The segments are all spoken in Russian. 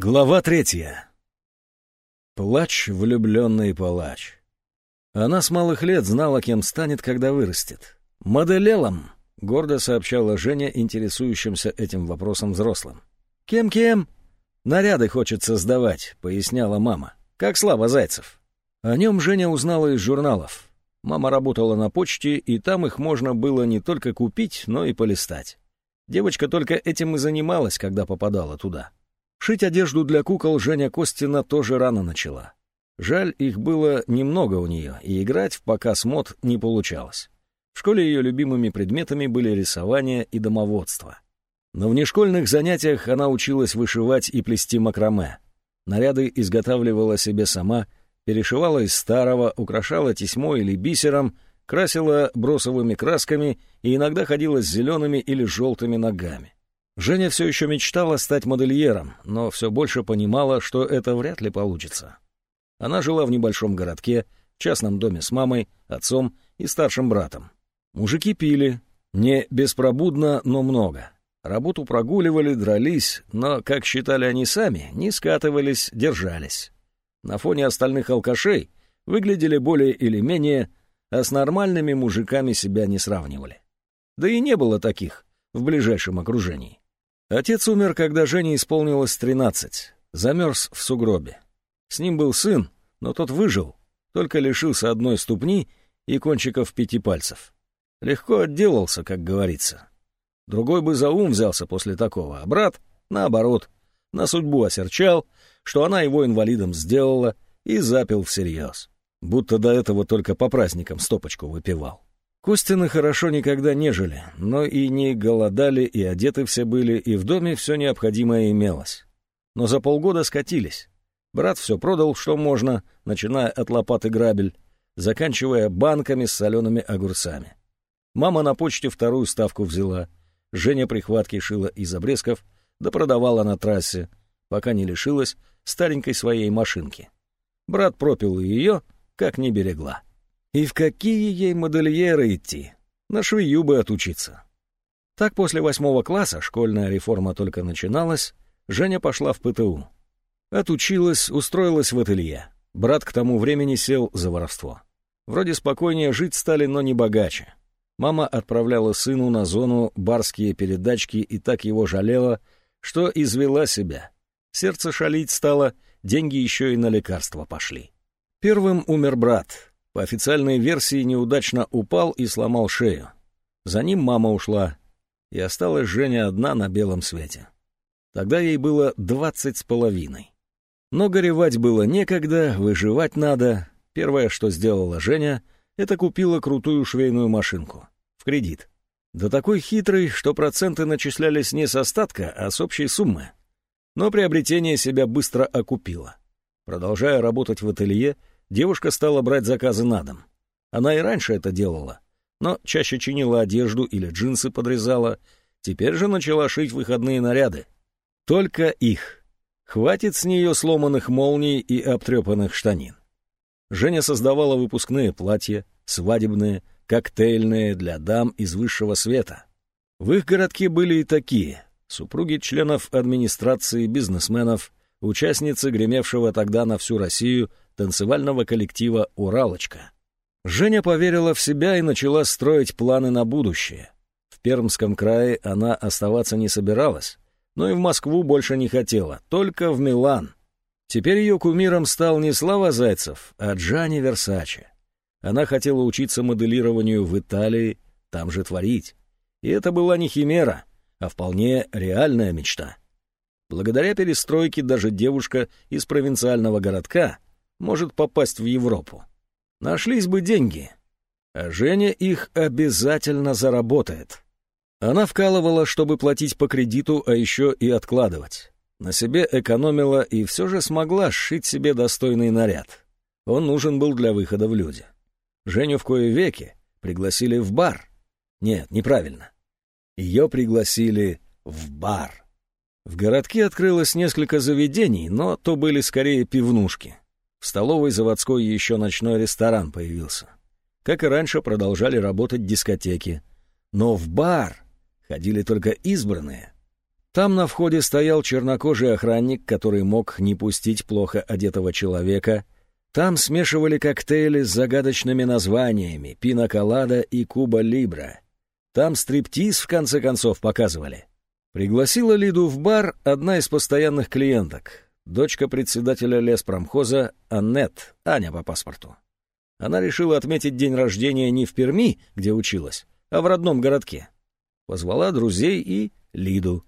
Глава третья. Плач, влюбленный палач. Она с малых лет знала, кем станет, когда вырастет. «Моделелом», — гордо сообщала Женя интересующимся этим вопросом взрослым. «Кем-кем?» «Наряды хочется сдавать», — поясняла мама. «Как Слава Зайцев». О нем Женя узнала из журналов. Мама работала на почте, и там их можно было не только купить, но и полистать. Девочка только этим и занималась, когда попадала туда. Шить одежду для кукол Женя Костина тоже рано начала. Жаль, их было немного у нее, и играть в показ мод не получалось. В школе ее любимыми предметами были рисование и домоводство. На внешкольных занятиях она училась вышивать и плести макраме. Наряды изготавливала себе сама, перешивала из старого, украшала тесьмо или бисером, красила бросовыми красками и иногда ходила с зелеными или желтыми ногами. Женя все еще мечтала стать модельером, но все больше понимала, что это вряд ли получится. Она жила в небольшом городке, в частном доме с мамой, отцом и старшим братом. Мужики пили, не беспробудно, но много. Работу прогуливали, дрались, но, как считали они сами, не скатывались, держались. На фоне остальных алкашей выглядели более или менее, а с нормальными мужиками себя не сравнивали. Да и не было таких в ближайшем окружении. Отец умер, когда Жене исполнилось тринадцать. Замерз в сугробе. С ним был сын, но тот выжил, только лишился одной ступни и кончиков пяти пальцев. Легко отделался, как говорится. Другой бы за ум взялся после такого, а брат, наоборот, на судьбу осерчал, что она его инвалидом сделала, и запил всерьез. Будто до этого только по праздникам стопочку выпивал. Костины хорошо никогда не жили, но и не голодали, и одеты все были, и в доме все необходимое имелось. Но за полгода скатились. Брат все продал, что можно, начиная от лопаты грабель, заканчивая банками с солеными огурцами. Мама на почте вторую ставку взяла. Женя прихватки шила из обрезков, да продавала на трассе, пока не лишилась старенькой своей машинки. Брат пропил ее, как не берегла. И в какие ей модельеры идти? На швею бы отучиться. Так после восьмого класса, школьная реформа только начиналась, Женя пошла в ПТУ. Отучилась, устроилась в ателье. Брат к тому времени сел за воровство. Вроде спокойнее жить стали, но не богаче. Мама отправляла сыну на зону барские передачки и так его жалела, что извела себя. Сердце шалить стало, деньги еще и на лекарства пошли. Первым умер брат, по официальной версии, неудачно упал и сломал шею. За ним мама ушла, и осталась Женя одна на белом свете. Тогда ей было двадцать с половиной. Но горевать было некогда, выживать надо. Первое, что сделала Женя, это купила крутую швейную машинку. В кредит. Да такой хитрый, что проценты начислялись не с остатка, а с общей суммы. Но приобретение себя быстро окупило. Продолжая работать в ателье, девушка стала брать заказы на дом. Она и раньше это делала, но чаще чинила одежду или джинсы подрезала, теперь же начала шить выходные наряды. Только их. Хватит с нее сломанных молний и обтрепанных штанин. Женя создавала выпускные платья, свадебные, коктейльные для дам из высшего света. В их городке были и такие — супруги членов администрации, бизнесменов, участницы гремевшего тогда на всю Россию танцевального коллектива «Уралочка». Женя поверила в себя и начала строить планы на будущее. В Пермском крае она оставаться не собиралась, но и в Москву больше не хотела, только в Милан. Теперь ее кумиром стал не Слава Зайцев, а Джани Версаче. Она хотела учиться моделированию в Италии, там же творить. И это была не химера, а вполне реальная мечта. Благодаря перестройке даже девушка из провинциального городка может попасть в Европу. Нашлись бы деньги, а Женя их обязательно заработает. Она вкалывала, чтобы платить по кредиту, а еще и откладывать. На себе экономила и все же смогла сшить себе достойный наряд. Он нужен был для выхода в люди. Женю в кое веки пригласили в бар. Нет, неправильно. Ее пригласили в бар. В городке открылось несколько заведений, но то были скорее пивнушки. В столовой заводской еще ночной ресторан появился. Как и раньше, продолжали работать дискотеки. Но в бар ходили только избранные. Там на входе стоял чернокожий охранник, который мог не пустить плохо одетого человека. Там смешивали коктейли с загадочными названиями «Пинаколада» и «Куба Либра». Там стриптиз, в конце концов, показывали. Пригласила Лиду в бар одна из постоянных клиенток, дочка председателя леспромхоза Аннет, Аня по паспорту. Она решила отметить день рождения не в Перми, где училась, а в родном городке. Позвала друзей и Лиду.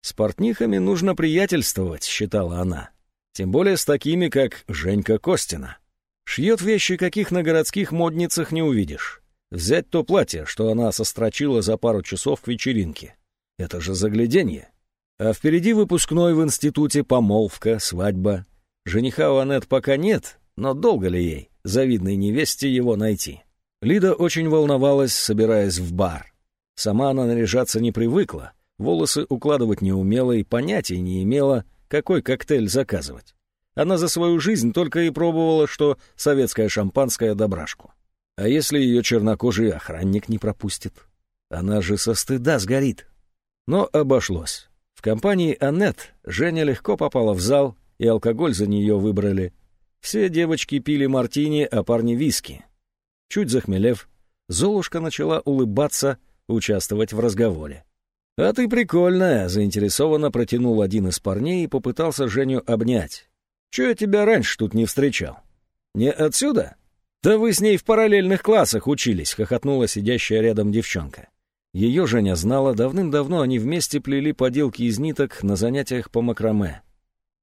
«С портнихами нужно приятельствовать», — считала она. Тем более с такими, как Женька Костина. Шьет вещи, каких на городских модницах не увидишь. Взять то платье, что она сострочила за пару часов к вечеринке. Это же загляденье. А впереди выпускной в институте помолвка, свадьба. Жениха у Анет пока нет, но долго ли ей, завидной невесте, его найти? Лида очень волновалась, собираясь в бар. Сама она наряжаться не привыкла, волосы укладывать не умела и понятия не имела, какой коктейль заказывать. Она за свою жизнь только и пробовала, что советское шампанское добрашку. А если ее чернокожий охранник не пропустит? Она же со стыда сгорит. Но обошлось. Компании Аннет Женя легко попала в зал, и алкоголь за нее выбрали. Все девочки пили мартини, а парни виски. Чуть захмелев, Золушка начала улыбаться, участвовать в разговоре. «А ты прикольная», — заинтересованно протянул один из парней и попытался Женю обнять. «Чё я тебя раньше тут не встречал? Не отсюда?» «Да вы с ней в параллельных классах учились», — хохотнула сидящая рядом девчонка. Ее Женя знала, давным-давно они вместе плели поделки из ниток на занятиях по макраме.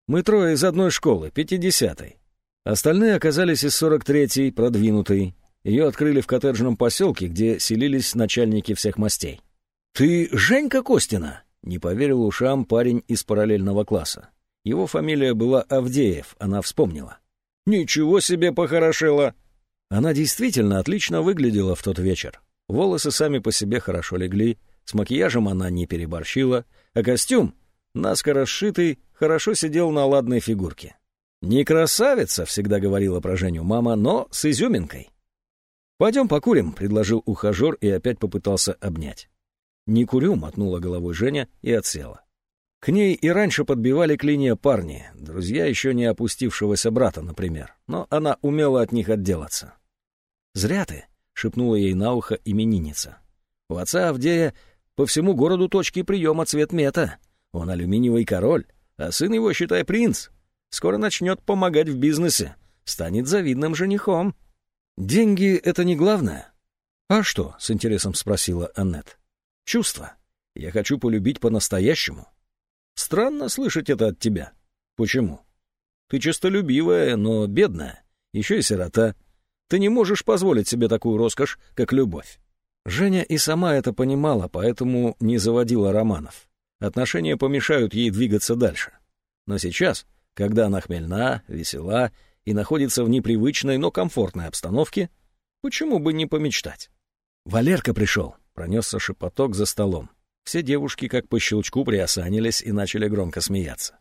«Мы трое из одной школы, пятидесятой. Остальные оказались из сорок третьей, продвинутой. Ее открыли в коттеджном поселке, где селились начальники всех мастей. «Ты Женька Костина?» — не поверил ушам парень из параллельного класса. Его фамилия была Авдеев, она вспомнила. «Ничего себе похорошела!» Она действительно отлично выглядела в тот вечер. Волосы сами по себе хорошо легли, с макияжем она не переборщила, а костюм, наскоро сшитый, хорошо сидел на ладной фигурке. «Не красавица», — всегда говорила про Женю мама, но с изюминкой. «Пойдем покурим», — предложил ухажер и опять попытался обнять. «Не курю», — мотнула головой Женя и отсела. К ней и раньше подбивали клинья парни, друзья еще не опустившегося брата, например, но она умела от них отделаться. «Зря ты», — шепнула ей на ухо именинница. «У отца Авдея по всему городу точки приема цвет мета. Он алюминиевый король, а сын его, считай, принц. Скоро начнет помогать в бизнесе, станет завидным женихом». «Деньги — это не главное». «А что?» — с интересом спросила Аннет. «Чувство. Я хочу полюбить по-настоящему». «Странно слышать это от тебя». «Почему?» «Ты честолюбивая, но бедная, еще и сирота». Ты не можешь позволить себе такую роскошь, как любовь. Женя и сама это понимала, поэтому не заводила романов. Отношения помешают ей двигаться дальше. Но сейчас, когда она хмельна, весела и находится в непривычной, но комфортной обстановке, почему бы не помечтать? «Валерка пришел», — пронесся шепоток за столом. Все девушки как по щелчку приосанились и начали громко смеяться.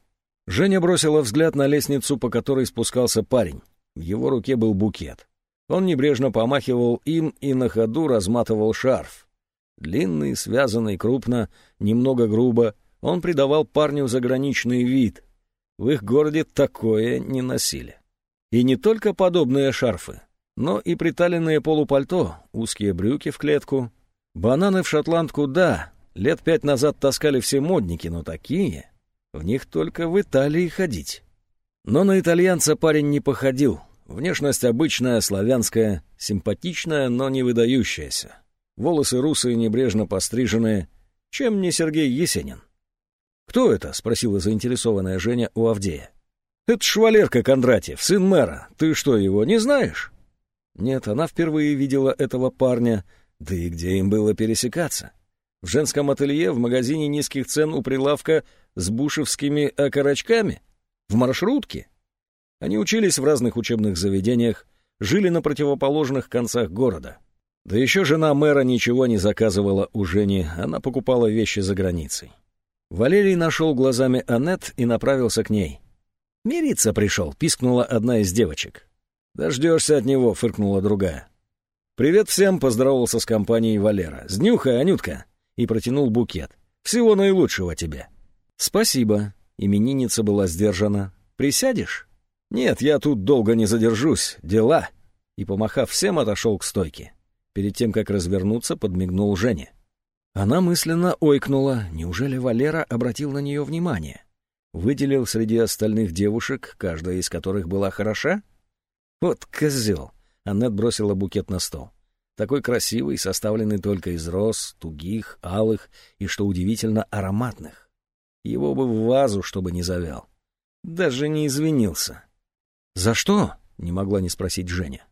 Женя бросила взгляд на лестницу, по которой спускался парень. В его руке был букет. Он небрежно помахивал им и на ходу разматывал шарф. Длинный, связанный крупно, немного грубо, он придавал парню заграничный вид. В их городе такое не носили. И не только подобные шарфы, но и приталенные полупальто, узкие брюки в клетку. Бананы в шотландку, да, лет пять назад таскали все модники, но такие... В них только в Италии ходить. Но на итальянца парень не походил, Внешность обычная, славянская, симпатичная, но не выдающаяся. Волосы русые, небрежно постриженные. Чем не Сергей Есенин? «Кто это?» — спросила заинтересованная Женя у Авдея. «Это швалерка Кондратьев, сын мэра. Ты что, его не знаешь?» Нет, она впервые видела этого парня, да и где им было пересекаться? В женском ателье, в магазине низких цен у прилавка с бушевскими окорочками? В маршрутке? Они учились в разных учебных заведениях, жили на противоположных концах города. Да еще жена мэра ничего не заказывала у Жени, она покупала вещи за границей. Валерий нашел глазами Аннет и направился к ней. «Мириться пришел», — пискнула одна из девочек. «Дождешься от него», — фыркнула другая. «Привет всем», — поздоровался с компанией Валера. «С днюхой, Анютка!» И протянул букет. «Всего наилучшего тебе!» «Спасибо», — именинница была сдержана. «Присядешь?» «Нет, я тут долго не задержусь, дела». И, помахав всем, отошел к стойке. Перед тем, как развернуться, подмигнул Жене. Она мысленно ойкнула. Неужели Валера обратил на нее внимание? Выделил среди остальных девушек, каждая из которых была хороша? Вот козел. Аннет бросила букет на стол. Такой красивый, составленный только из роз, тугих, алых и, что удивительно, ароматных. Его бы в вазу, чтобы не завял. Даже не извинился. «За что?» — не могла не спросить Женя.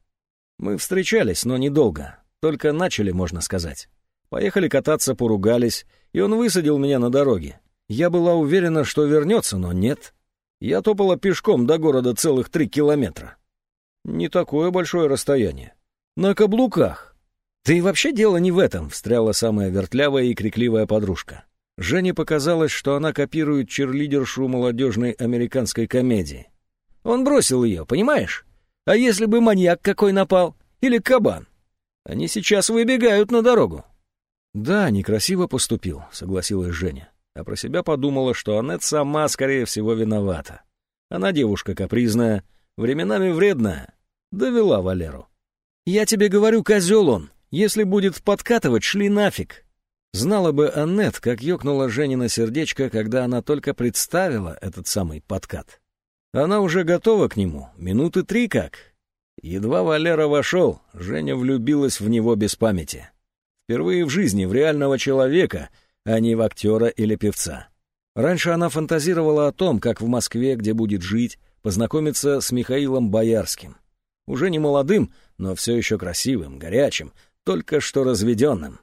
«Мы встречались, но недолго. Только начали, можно сказать. Поехали кататься, поругались, и он высадил меня на дороге. Я была уверена, что вернется, но нет. Я топала пешком до города целых три километра. Не такое большое расстояние. На каблуках. Да и вообще дело не в этом, встряла самая вертлявая и крикливая подружка. Жене показалось, что она копирует черлидершу молодежной американской комедии. Он бросил ее, понимаешь? А если бы маньяк какой напал? Или кабан? Они сейчас выбегают на дорогу. «Да, некрасиво поступил», — согласилась Женя. А про себя подумала, что Аннет сама, скорее всего, виновата. Она девушка капризная, временами вредная. Довела Валеру. «Я тебе говорю, козел он. Если будет подкатывать, шли нафиг». Знала бы Аннет, как ёкнула Женина сердечко, когда она только представила этот самый подкат. Она уже готова к нему, минуты три как. Едва Валера вошел, Женя влюбилась в него без памяти. Впервые в жизни в реального человека, а не в актера или певца. Раньше она фантазировала о том, как в Москве, где будет жить, познакомиться с Михаилом Боярским. Уже не молодым, но все еще красивым, горячим, только что разведенным.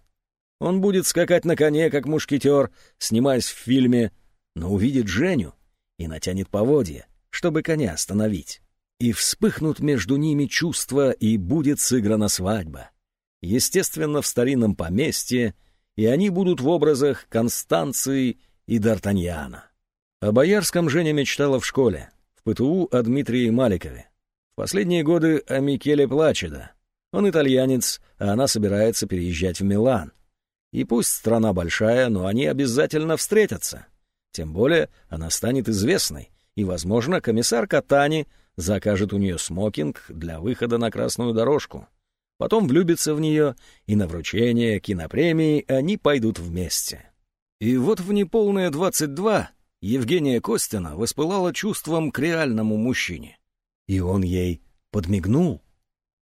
Он будет скакать на коне, как мушкетер, снимаясь в фильме, но увидит Женю и натянет поводья, чтобы коня остановить. И вспыхнут между ними чувства, и будет сыграна свадьба естественно, в старинном поместье, и они будут в образах Констанции и Д'Артаньяна. О Боярском Женя мечтала в школе, в ПТУ о Дмитрии Маликове. В последние годы о Микеле Плачеда. Он итальянец, а она собирается переезжать в Милан. И пусть страна большая, но они обязательно встретятся. Тем более она станет известной, и, возможно, комиссар Катани закажет у нее смокинг для выхода на красную дорожку потом влюбится в нее, и на вручение кинопремии они пойдут вместе. И вот в неполные 22 Евгения Костина воспылала чувством к реальному мужчине. И он ей подмигнул.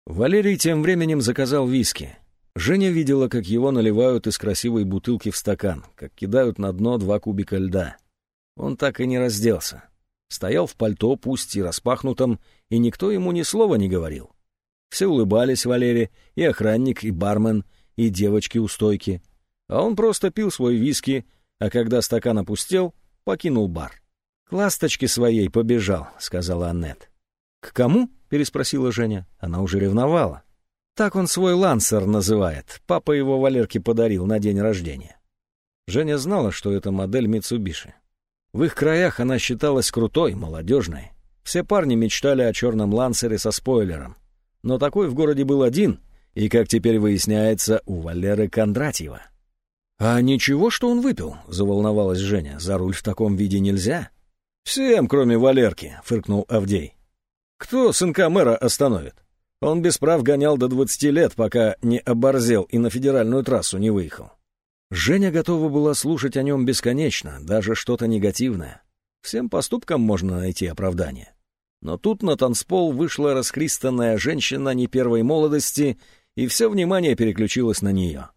Валерий тем временем заказал виски. Женя видела, как его наливают из красивой бутылки в стакан, как кидают на дно два кубика льда. Он так и не разделся. Стоял в пальто, пусть и распахнутом, и никто ему ни слова не говорил. Все улыбались Валере, и охранник, и бармен, и девочки у стойки. А он просто пил свой виски, а когда стакан опустел, покинул бар. «К ласточке своей побежал», — сказала Аннет. «К кому?» — переспросила Женя. Она уже ревновала. «Так он свой лансер называет. Папа его Валерке подарил на день рождения». Женя знала, что это модель Митсубиши. В их краях она считалась крутой, молодежной. Все парни мечтали о черном лансере со спойлером но такой в городе был один, и, как теперь выясняется, у Валеры Кондратьева. «А ничего, что он выпил?» — заволновалась Женя. «За руль в таком виде нельзя». «Всем, кроме Валерки», — фыркнул Авдей. «Кто сынка мэра остановит? Он без прав гонял до двадцати лет, пока не оборзел и на федеральную трассу не выехал». Женя готова была слушать о нем бесконечно, даже что-то негативное. Всем поступкам можно найти оправдание. Но тут на танцпол вышла расхристанная женщина не первой молодости, и все внимание переключилось на нее.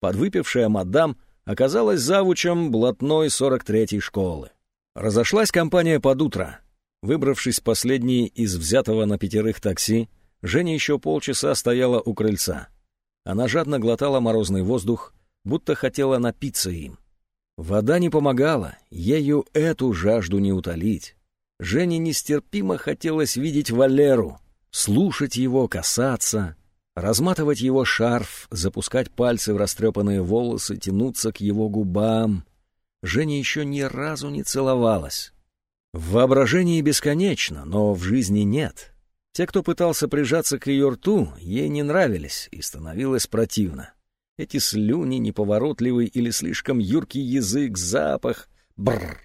Подвыпившая мадам оказалась завучем блатной 43-й школы. Разошлась компания под утро. Выбравшись последней из взятого на пятерых такси, Женя еще полчаса стояла у крыльца. Она жадно глотала морозный воздух, будто хотела напиться им. Вода не помогала, ею эту жажду не утолить. Жене нестерпимо хотелось видеть Валеру, слушать его, касаться, разматывать его шарф, запускать пальцы в растрепанные волосы, тянуться к его губам. Женя еще ни разу не целовалась. В воображении бесконечно, но в жизни нет. Те, кто пытался прижаться к ее рту, ей не нравились, и становилось противно. Эти слюни, неповоротливый или слишком юркий язык, запах. Бррр.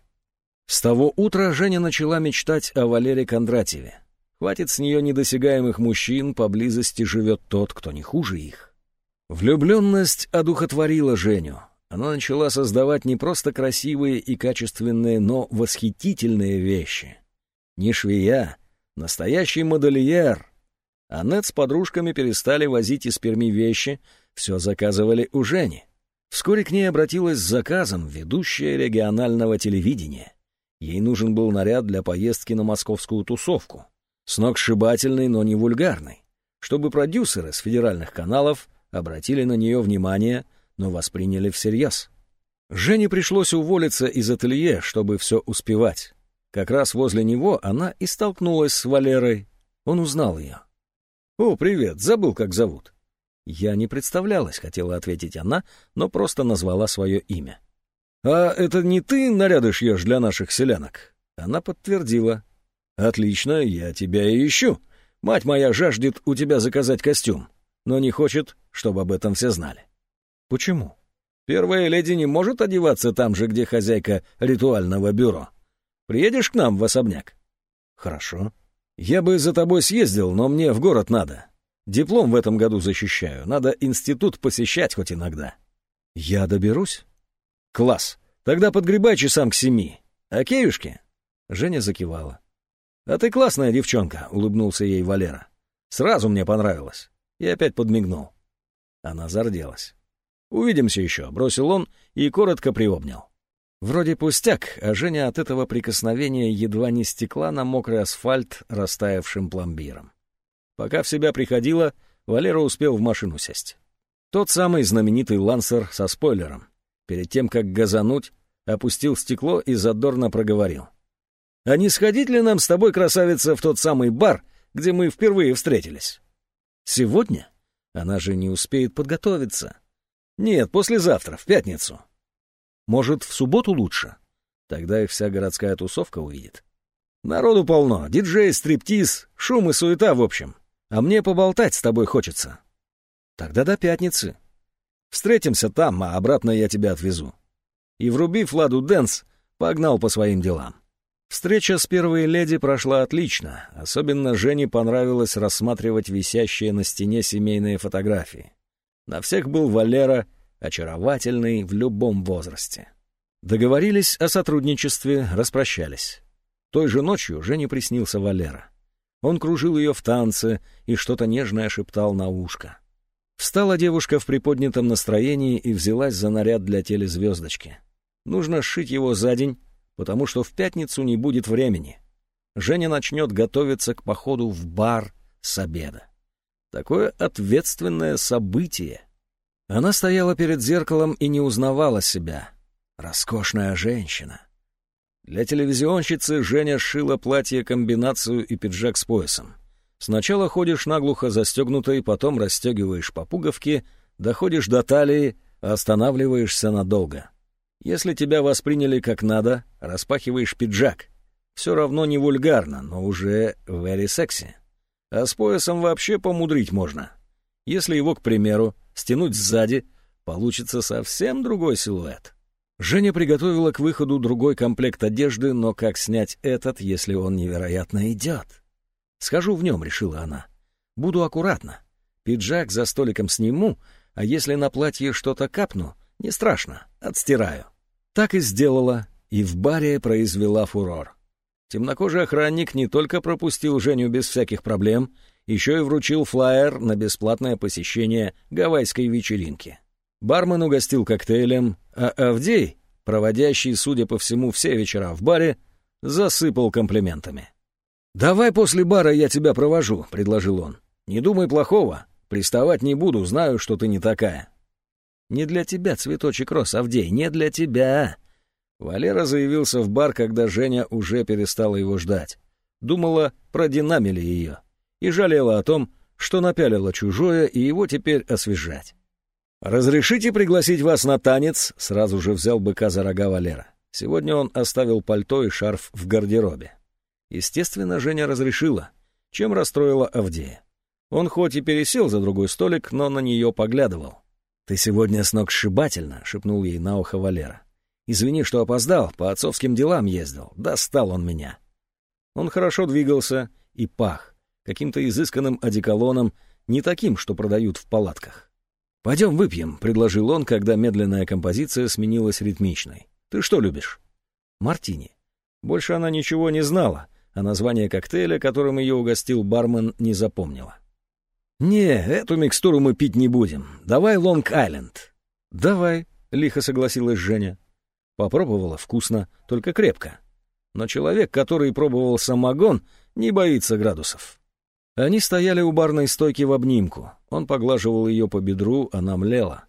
С того утра Женя начала мечтать о Валере Кондратьеве. Хватит с нее недосягаемых мужчин, поблизости живет тот, кто не хуже их. Влюбленность одухотворила Женю. Она начала создавать не просто красивые и качественные, но восхитительные вещи. Не швея, настоящий модельер. Аннет с подружками перестали возить из Перми вещи, все заказывали у Жени. Вскоре к ней обратилась с заказом ведущая регионального телевидения. Ей нужен был наряд для поездки на московскую тусовку. Сногсшибательный, но не вульгарный. Чтобы продюсеры с федеральных каналов обратили на нее внимание, но восприняли всерьез. Жене пришлось уволиться из ателье, чтобы все успевать. Как раз возле него она и столкнулась с Валерой. Он узнал ее. «О, привет, забыл, как зовут». «Я не представлялась», — хотела ответить она, но просто назвала свое имя. «А это не ты наряды шьешь для наших селянок?» Она подтвердила. «Отлично, я тебя и ищу. Мать моя жаждет у тебя заказать костюм, но не хочет, чтобы об этом все знали». «Почему?» «Первая леди не может одеваться там же, где хозяйка ритуального бюро. Приедешь к нам в особняк?» «Хорошо. Я бы за тобой съездил, но мне в город надо. Диплом в этом году защищаю. Надо институт посещать хоть иногда. Я доберусь? Класс. Тогда подгребай часам к семи. А кеюшки? Женя закивала. А ты классная девчонка, улыбнулся ей Валера. Сразу мне понравилось. И опять подмигнул. Она зарделась. «Увидимся еще», — бросил он и коротко приобнял. Вроде пустяк, а Женя от этого прикосновения едва не стекла на мокрый асфальт растаявшим пломбиром. Пока в себя приходила, Валера успел в машину сесть. Тот самый знаменитый лансер со спойлером. Перед тем, как газануть, опустил стекло и задорно проговорил. «А не сходить ли нам с тобой, красавица, в тот самый бар, где мы впервые встретились?» «Сегодня? Она же не успеет подготовиться». «Нет, послезавтра, в пятницу». «Может, в субботу лучше?» Тогда их вся городская тусовка увидит. «Народу полно, диджей, стриптиз, шум и суета в общем. А мне поболтать с тобой хочется. Тогда до пятницы. Встретимся там, а обратно я тебя отвезу. И, врубив Ладу Дэнс, погнал по своим делам. Встреча с первой леди прошла отлично. Особенно Жене понравилось рассматривать висящие на стене семейные фотографии. На всех был Валера, очаровательный в любом возрасте. Договорились о сотрудничестве, распрощались. Той же ночью Жене приснился Валера. Он кружил ее в танце и что-то нежное шептал на ушко. Встала девушка в приподнятом настроении и взялась за наряд для телезвездочки. Нужно сшить его за день, потому что в пятницу не будет времени. Женя начнет готовиться к походу в бар с обеда. Такое ответственное событие. Она стояла перед зеркалом и не узнавала себя. Роскошная женщина. Для телевизионщицы Женя сшила платье-комбинацию и пиджак с поясом. Сначала ходишь наглухо застегнутой, потом расстегиваешь по пуговке, доходишь до талии, останавливаешься надолго. Если тебя восприняли как надо, распахиваешь пиджак. Все равно не вульгарно, но уже very sexy. А с поясом вообще помудрить можно. Если его, к примеру, стянуть сзади, получится совсем другой силуэт. Женя приготовила к выходу другой комплект одежды, но как снять этот, если он невероятно идет? «Схожу в нем», — решила она. «Буду аккуратно. Пиджак за столиком сниму, а если на платье что-то капну, не страшно, отстираю». Так и сделала, и в баре произвела фурор. Темнокожий охранник не только пропустил Женю без всяких проблем, еще и вручил флаер на бесплатное посещение гавайской вечеринки. Бармен угостил коктейлем, а Авдей, проводящий, судя по всему, все вечера в баре, засыпал комплиментами. «Давай после бара я тебя провожу», — предложил он. «Не думай плохого. Приставать не буду, знаю, что ты не такая». «Не для тебя, цветочек рос, Авдей, не для тебя». Валера заявился в бар, когда Женя уже перестала его ждать. Думала, продинамили ее. И жалела о том, что напялила чужое, и его теперь освежать. «Разрешите пригласить вас на танец?» — сразу же взял быка за рога Валера. Сегодня он оставил пальто и шарф в гардеробе. Естественно, Женя разрешила, чем расстроила Авдея. Он хоть и пересел за другой столик, но на нее поглядывал. «Ты сегодня сногсшибательно», — шепнул ей на ухо Валера. Извини, что опоздал, по отцовским делам ездил. Достал он меня. Он хорошо двигался и пах, каким-то изысканным одеколоном, не таким, что продают в палатках. «Пойдем выпьем», — предложил он, когда медленная композиция сменилась ритмичной. «Ты что любишь?» «Мартини». Больше она ничего не знала, а название коктейля, которым ее угостил бармен, не запомнила. «Не, эту микстуру мы пить не будем. Давай Лонг-Айленд». «Давай», — лихо согласилась Женя. Попробовала вкусно, только крепко. Но человек, который пробовал самогон, не боится градусов. Они стояли у барной стойки в обнимку. Он поглаживал ее по бедру, она млела.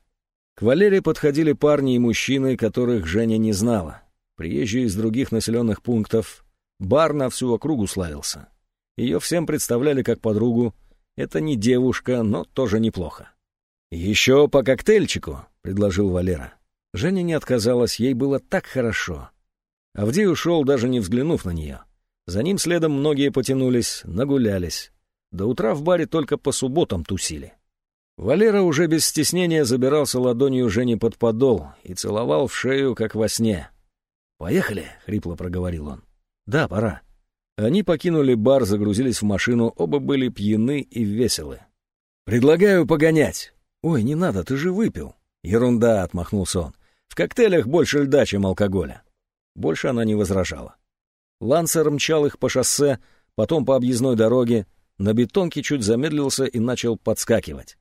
К Валере подходили парни и мужчины, которых Женя не знала. Приезжие из других населенных пунктов. Бар на всю округу славился. Ее всем представляли как подругу. Это не девушка, но тоже неплохо. «Еще по коктейльчику», — предложил Валера. Женя не отказалась, ей было так хорошо. Авдей ушел, даже не взглянув на нее. За ним следом многие потянулись, нагулялись. До утра в баре только по субботам тусили. Валера уже без стеснения забирался ладонью Жени под подол и целовал в шею, как во сне. «Поехали?» — хрипло проговорил он. «Да, пора». Они покинули бар, загрузились в машину, оба были пьяны и веселы. «Предлагаю погонять». «Ой, не надо, ты же выпил». «Ерунда», — отмахнулся он. В коктейлях больше льда, чем алкоголя. Больше она не возражала. Лансер мчал их по шоссе, потом по объездной дороге, на бетонке чуть замедлился и начал подскакивать.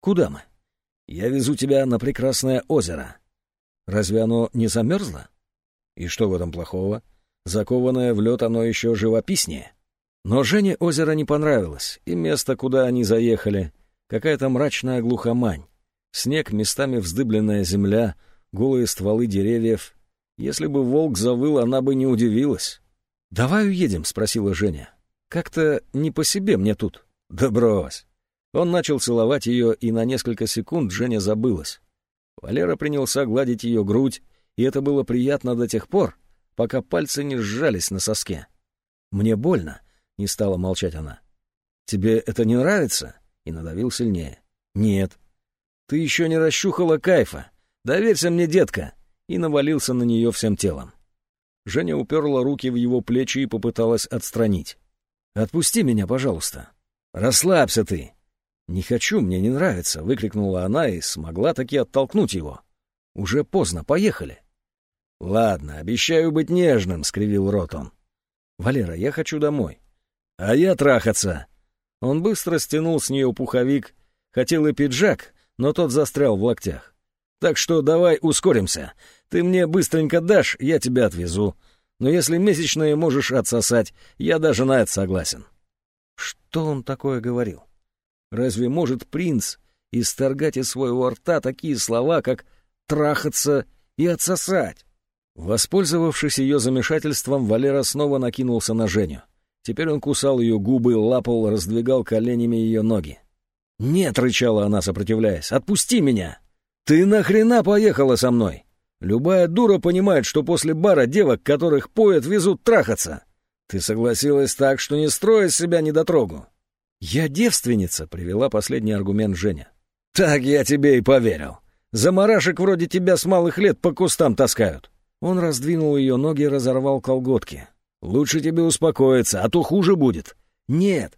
«Куда мы?» «Я везу тебя на прекрасное озеро». «Разве оно не замерзло?» «И что в этом плохого? Закованное в лед оно еще живописнее». Но Жене озеро не понравилось, и место, куда они заехали, какая-то мрачная глухомань. Снег, местами вздыбленная земля — голые стволы деревьев. Если бы волк завыл, она бы не удивилась. «Давай уедем?» — спросила Женя. «Как-то не по себе мне тут». «Да брось». Он начал целовать ее, и на несколько секунд Женя забылась. Валера принялся гладить ее грудь, и это было приятно до тех пор, пока пальцы не сжались на соске. «Мне больно», — не стала молчать она. «Тебе это не нравится?» — и надавил сильнее. «Нет». «Ты еще не расщухала кайфа. «Доверься мне, детка!» и навалился на нее всем телом. Женя уперла руки в его плечи и попыталась отстранить. «Отпусти меня, пожалуйста». «Расслабься ты!» «Не хочу, мне не нравится», — выкрикнула она и смогла таки оттолкнуть его. «Уже поздно, поехали». «Ладно, обещаю быть нежным», — скривил рот он. «Валера, я хочу домой». «А я трахаться». Он быстро стянул с нее пуховик, хотел и пиджак, но тот застрял в локтях. Так что давай ускоримся. Ты мне быстренько дашь, я тебя отвезу. Но если месячные можешь отсосать, я даже на это согласен». Что он такое говорил? Разве может принц исторгать из своего рта такие слова, как «трахаться» и «отсосать»? Воспользовавшись ее замешательством, Валера снова накинулся на Женю. Теперь он кусал ее губы, лапал, раздвигал коленями ее ноги. «Нет!» — рычала она, сопротивляясь. «Отпусти меня!» «Ты нахрена поехала со мной? Любая дура понимает, что после бара девок, которых поят, везут трахаться. Ты согласилась так, что не строя себя недотрогу». «Я девственница», — привела последний аргумент Женя. «Так я тебе и поверил. Замарашек вроде тебя с малых лет по кустам таскают». Он раздвинул ее ноги и разорвал колготки. «Лучше тебе успокоиться, а то хуже будет». «Нет».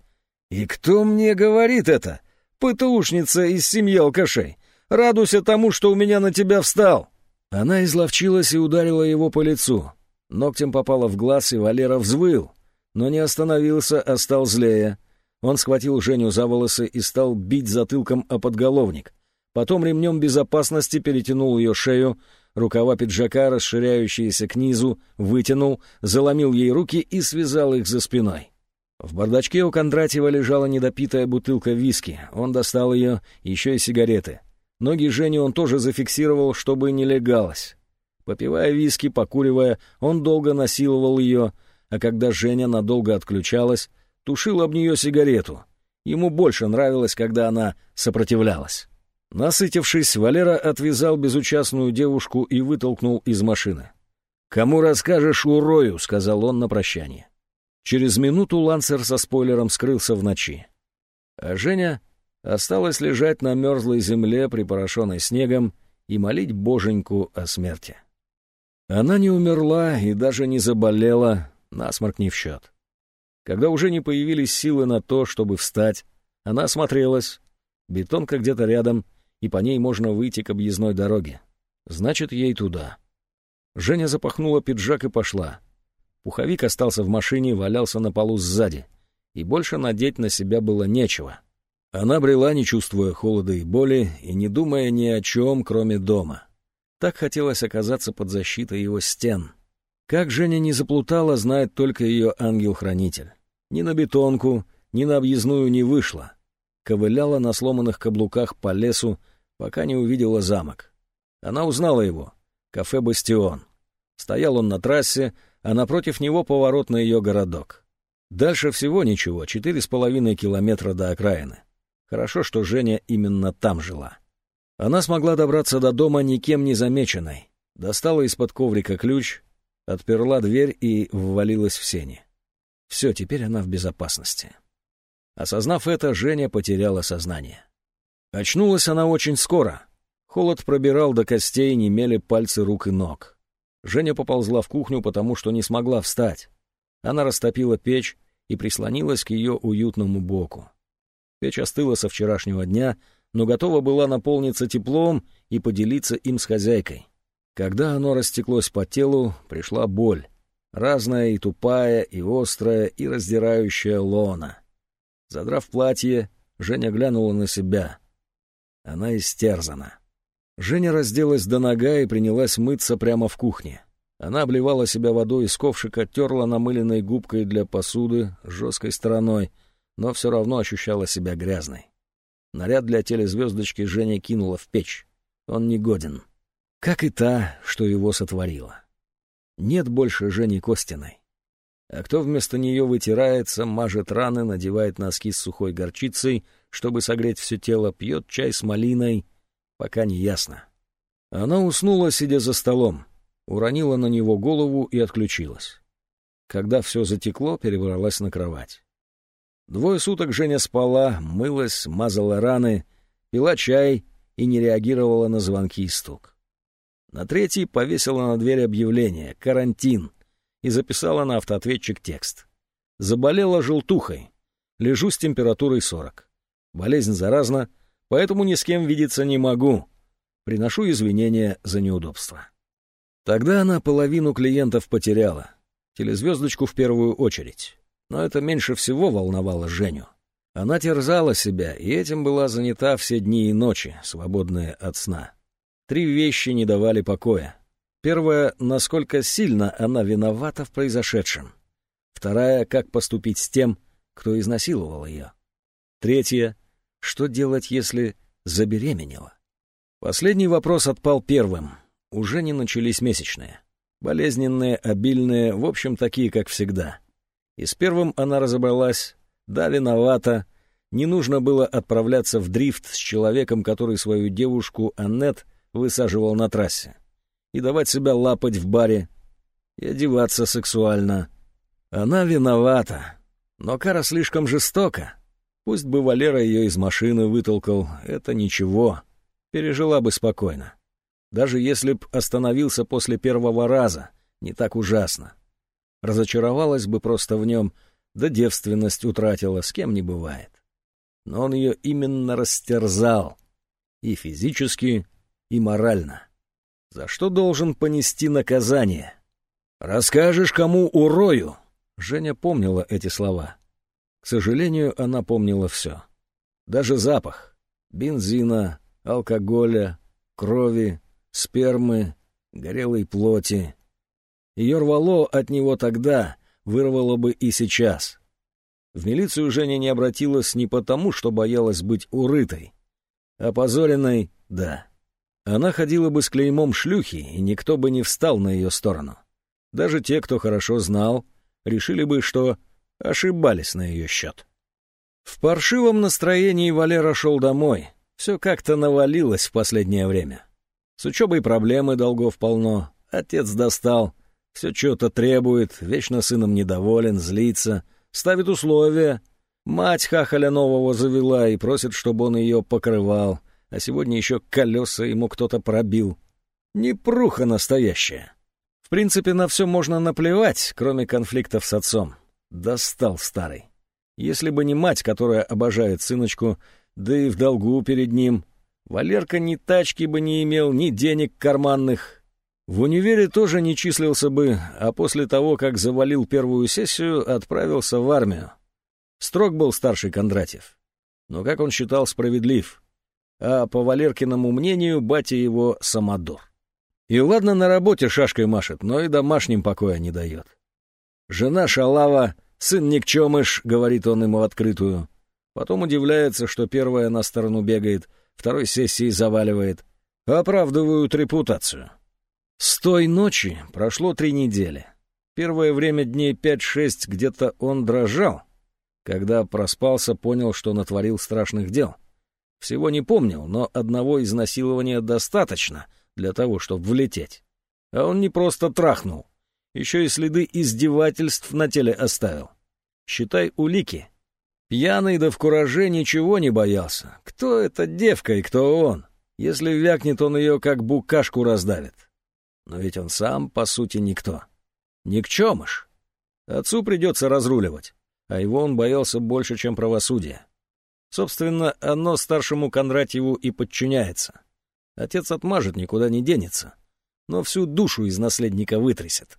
«И кто мне говорит это? ПТУшница из семьи алкашей. Радуйся тому, что у меня на тебя встал!» Она изловчилась и ударила его по лицу. Ногтем попала в глаз, и Валера взвыл, но не остановился, а стал злее. Он схватил Женю за волосы и стал бить затылком о подголовник. Потом ремнем безопасности перетянул ее шею, рукава пиджака, расширяющиеся к низу, вытянул, заломил ей руки и связал их за спиной. В бардачке у Кондратьева лежала недопитая бутылка виски. Он достал ее, еще и сигареты. Ноги Жени он тоже зафиксировал, чтобы не легалось. Попивая виски, покуривая, он долго насиловал ее, а когда Женя надолго отключалась, тушил об нее сигарету. Ему больше нравилось, когда она сопротивлялась. Насытившись, Валера отвязал безучастную девушку и вытолкнул из машины. «Кому расскажешь урою?» — сказал он на прощание. Через минуту Лансер со спойлером скрылся в ночи. А Женя Осталось лежать на мерзлой земле, припорошенной снегом, и молить боженьку о смерти. Она не умерла и даже не заболела, насморк не в счет. Когда уже не появились силы на то, чтобы встать, она осмотрелась. Бетонка где-то рядом, и по ней можно выйти к объездной дороге. Значит, ей туда. Женя запахнула пиджак и пошла. Пуховик остался в машине, валялся на полу сзади, и больше надеть на себя было нечего. Она брела, не чувствуя холода и боли, и не думая ни о чем, кроме дома. Так хотелось оказаться под защитой его стен. Как Женя не заплутала, знает только ее ангел-хранитель. Ни на бетонку, ни на объездную не вышла. Ковыляла на сломанных каблуках по лесу, пока не увидела замок. Она узнала его. Кафе «Бастион». Стоял он на трассе, а напротив него поворот на ее городок. Дальше всего ничего, четыре с половиной километра до окраины. Хорошо, что Женя именно там жила. Она смогла добраться до дома никем не замеченной. Достала из-под коврика ключ, отперла дверь и ввалилась в сени. Все, теперь она в безопасности. Осознав это, Женя потеряла сознание. Очнулась она очень скоро. Холод пробирал до костей, немели пальцы рук и ног. Женя поползла в кухню, потому что не смогла встать. Она растопила печь и прислонилась к ее уютному боку. Печь остыла со вчерашнего дня, но готова была наполниться теплом и поделиться им с хозяйкой. Когда оно растеклось по телу, пришла боль. Разная и тупая, и острая, и раздирающая лона. Задрав платье, Женя глянула на себя. Она истерзана. Женя разделась до нога и принялась мыться прямо в кухне. Она обливала себя водой из ковшика, терла намыленной губкой для посуды жесткой стороной, но все равно ощущала себя грязной. Наряд для телезвездочки Женя кинула в печь. Он не годен. Как и та, что его сотворила. Нет больше Жени Костиной. А кто вместо нее вытирается, мажет раны, надевает носки с сухой горчицей, чтобы согреть все тело, пьет чай с малиной, пока не ясно. Она уснула, сидя за столом, уронила на него голову и отключилась. Когда все затекло, перебралась на кровать. Двое суток Женя спала, мылась, мазала раны, пила чай и не реагировала на звонки и стук. На третий повесила на дверь объявление «Карантин» и записала на автоответчик текст. Заболела желтухой. Лежу с температурой 40. Болезнь заразна, поэтому ни с кем видеться не могу. Приношу извинения за неудобство. Тогда она половину клиентов потеряла. Телезвездочку в первую очередь. Но это меньше всего волновало Женю. Она терзала себя, и этим была занята все дни и ночи, свободные от сна. Три вещи не давали покоя. Первая — насколько сильно она виновата в произошедшем. Вторая — как поступить с тем, кто изнасиловал ее. Третья — что делать, если забеременела. Последний вопрос отпал первым. Уже не начались месячные. Болезненные, обильные, в общем, такие, как всегда. И с первым она разобралась, да, виновата. Не нужно было отправляться в дрифт с человеком, который свою девушку Аннет высаживал на трассе, и давать себя лапать в баре, и одеваться сексуально. Она виновата, но кара слишком жестока. Пусть бы Валера ее из машины вытолкал, это ничего, пережила бы спокойно. Даже если б остановился после первого раза, не так ужасно. Разочаровалась бы просто в нем, да девственность утратила, с кем не бывает. Но он ее именно растерзал. И физически, и морально. За что должен понести наказание? «Расскажешь, кому урою?» Женя помнила эти слова. К сожалению, она помнила все. Даже запах. Бензина, алкоголя, крови, спермы, горелой плоти. Ее рвало от него тогда, вырвало бы и сейчас. В милицию Женя не обратилась не потому, что боялась быть урытой. Опозоренной — да. Она ходила бы с клеймом шлюхи, и никто бы не встал на ее сторону. Даже те, кто хорошо знал, решили бы, что ошибались на ее счет. В паршивом настроении Валера шел домой. Все как-то навалилось в последнее время. С учебой проблемы долгов полно. Отец достал. Все что-то требует, вечно сыном недоволен, злится, ставит условия. Мать хахаля нового завела и просит, чтобы он ее покрывал а сегодня еще колеса ему кто-то пробил. Непруха настоящая. В принципе, на все можно наплевать, кроме конфликтов с отцом. Достал старый. Если бы не мать, которая обожает сыночку, да и в долгу перед ним, Валерка ни тачки бы не имел, ни денег карманных. В универе тоже не числился бы, а после того, как завалил первую сессию, отправился в армию. Строг был старший Кондратьев. Но, как он считал, справедлив. А по Валеркиному мнению, батя его самодур. И ладно, на работе шашкой машет, но и домашним покоя не дает. Жена шалава, сын никчемыш, говорит он ему в открытую. Потом удивляется, что первая на сторону бегает, второй сессии заваливает. Оправдывают репутацию. С той ночи прошло три недели. Первое время дней пять-шесть где-то он дрожал. Когда проспался, понял, что натворил страшных дел. Всего не помнил, но одного изнасилования достаточно для того, чтобы влететь. А он не просто трахнул, еще и следы издевательств на теле оставил. Считай улики. Пьяный да в кураже ничего не боялся. Кто эта девка и кто он? Если вякнет, он ее как букашку раздавит. Но ведь он сам, по сути, никто. Никчемыш. Отцу придется разруливать, а его он боялся больше, чем правосудие. Собственно, оно старшему Кондратьеву и подчиняется. Отец отмажет, никуда не денется, но всю душу из наследника вытрясет.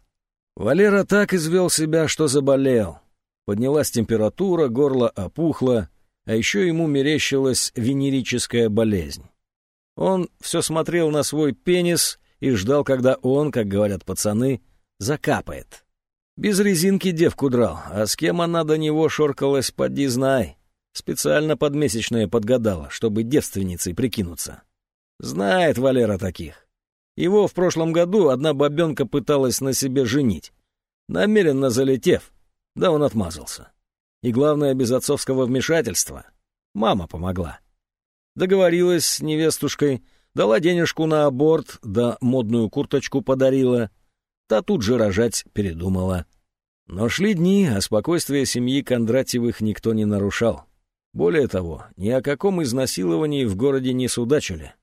Валера так извел себя, что заболел. Поднялась температура, горло опухло, а еще ему мерещилась венерическая болезнь. Он все смотрел на свой пенис и ждал, когда он, как говорят пацаны, закапает. Без резинки девку драл, а с кем она до него шоркалась, поди знай. Специально подмесячное подгадала, чтобы девственницей прикинуться. Знает Валера таких. Его в прошлом году одна бабенка пыталась на себе женить, намеренно залетев, да он отмазался. И главное, без отцовского вмешательства. Мама помогла. Договорилась с невестушкой, дала денежку на аборт, да модную курточку подарила. Та тут же рожать передумала. Но шли дни, а спокойствие семьи Кондратьевых никто не нарушал. Более того, ни о каком изнасиловании в городе не судачили.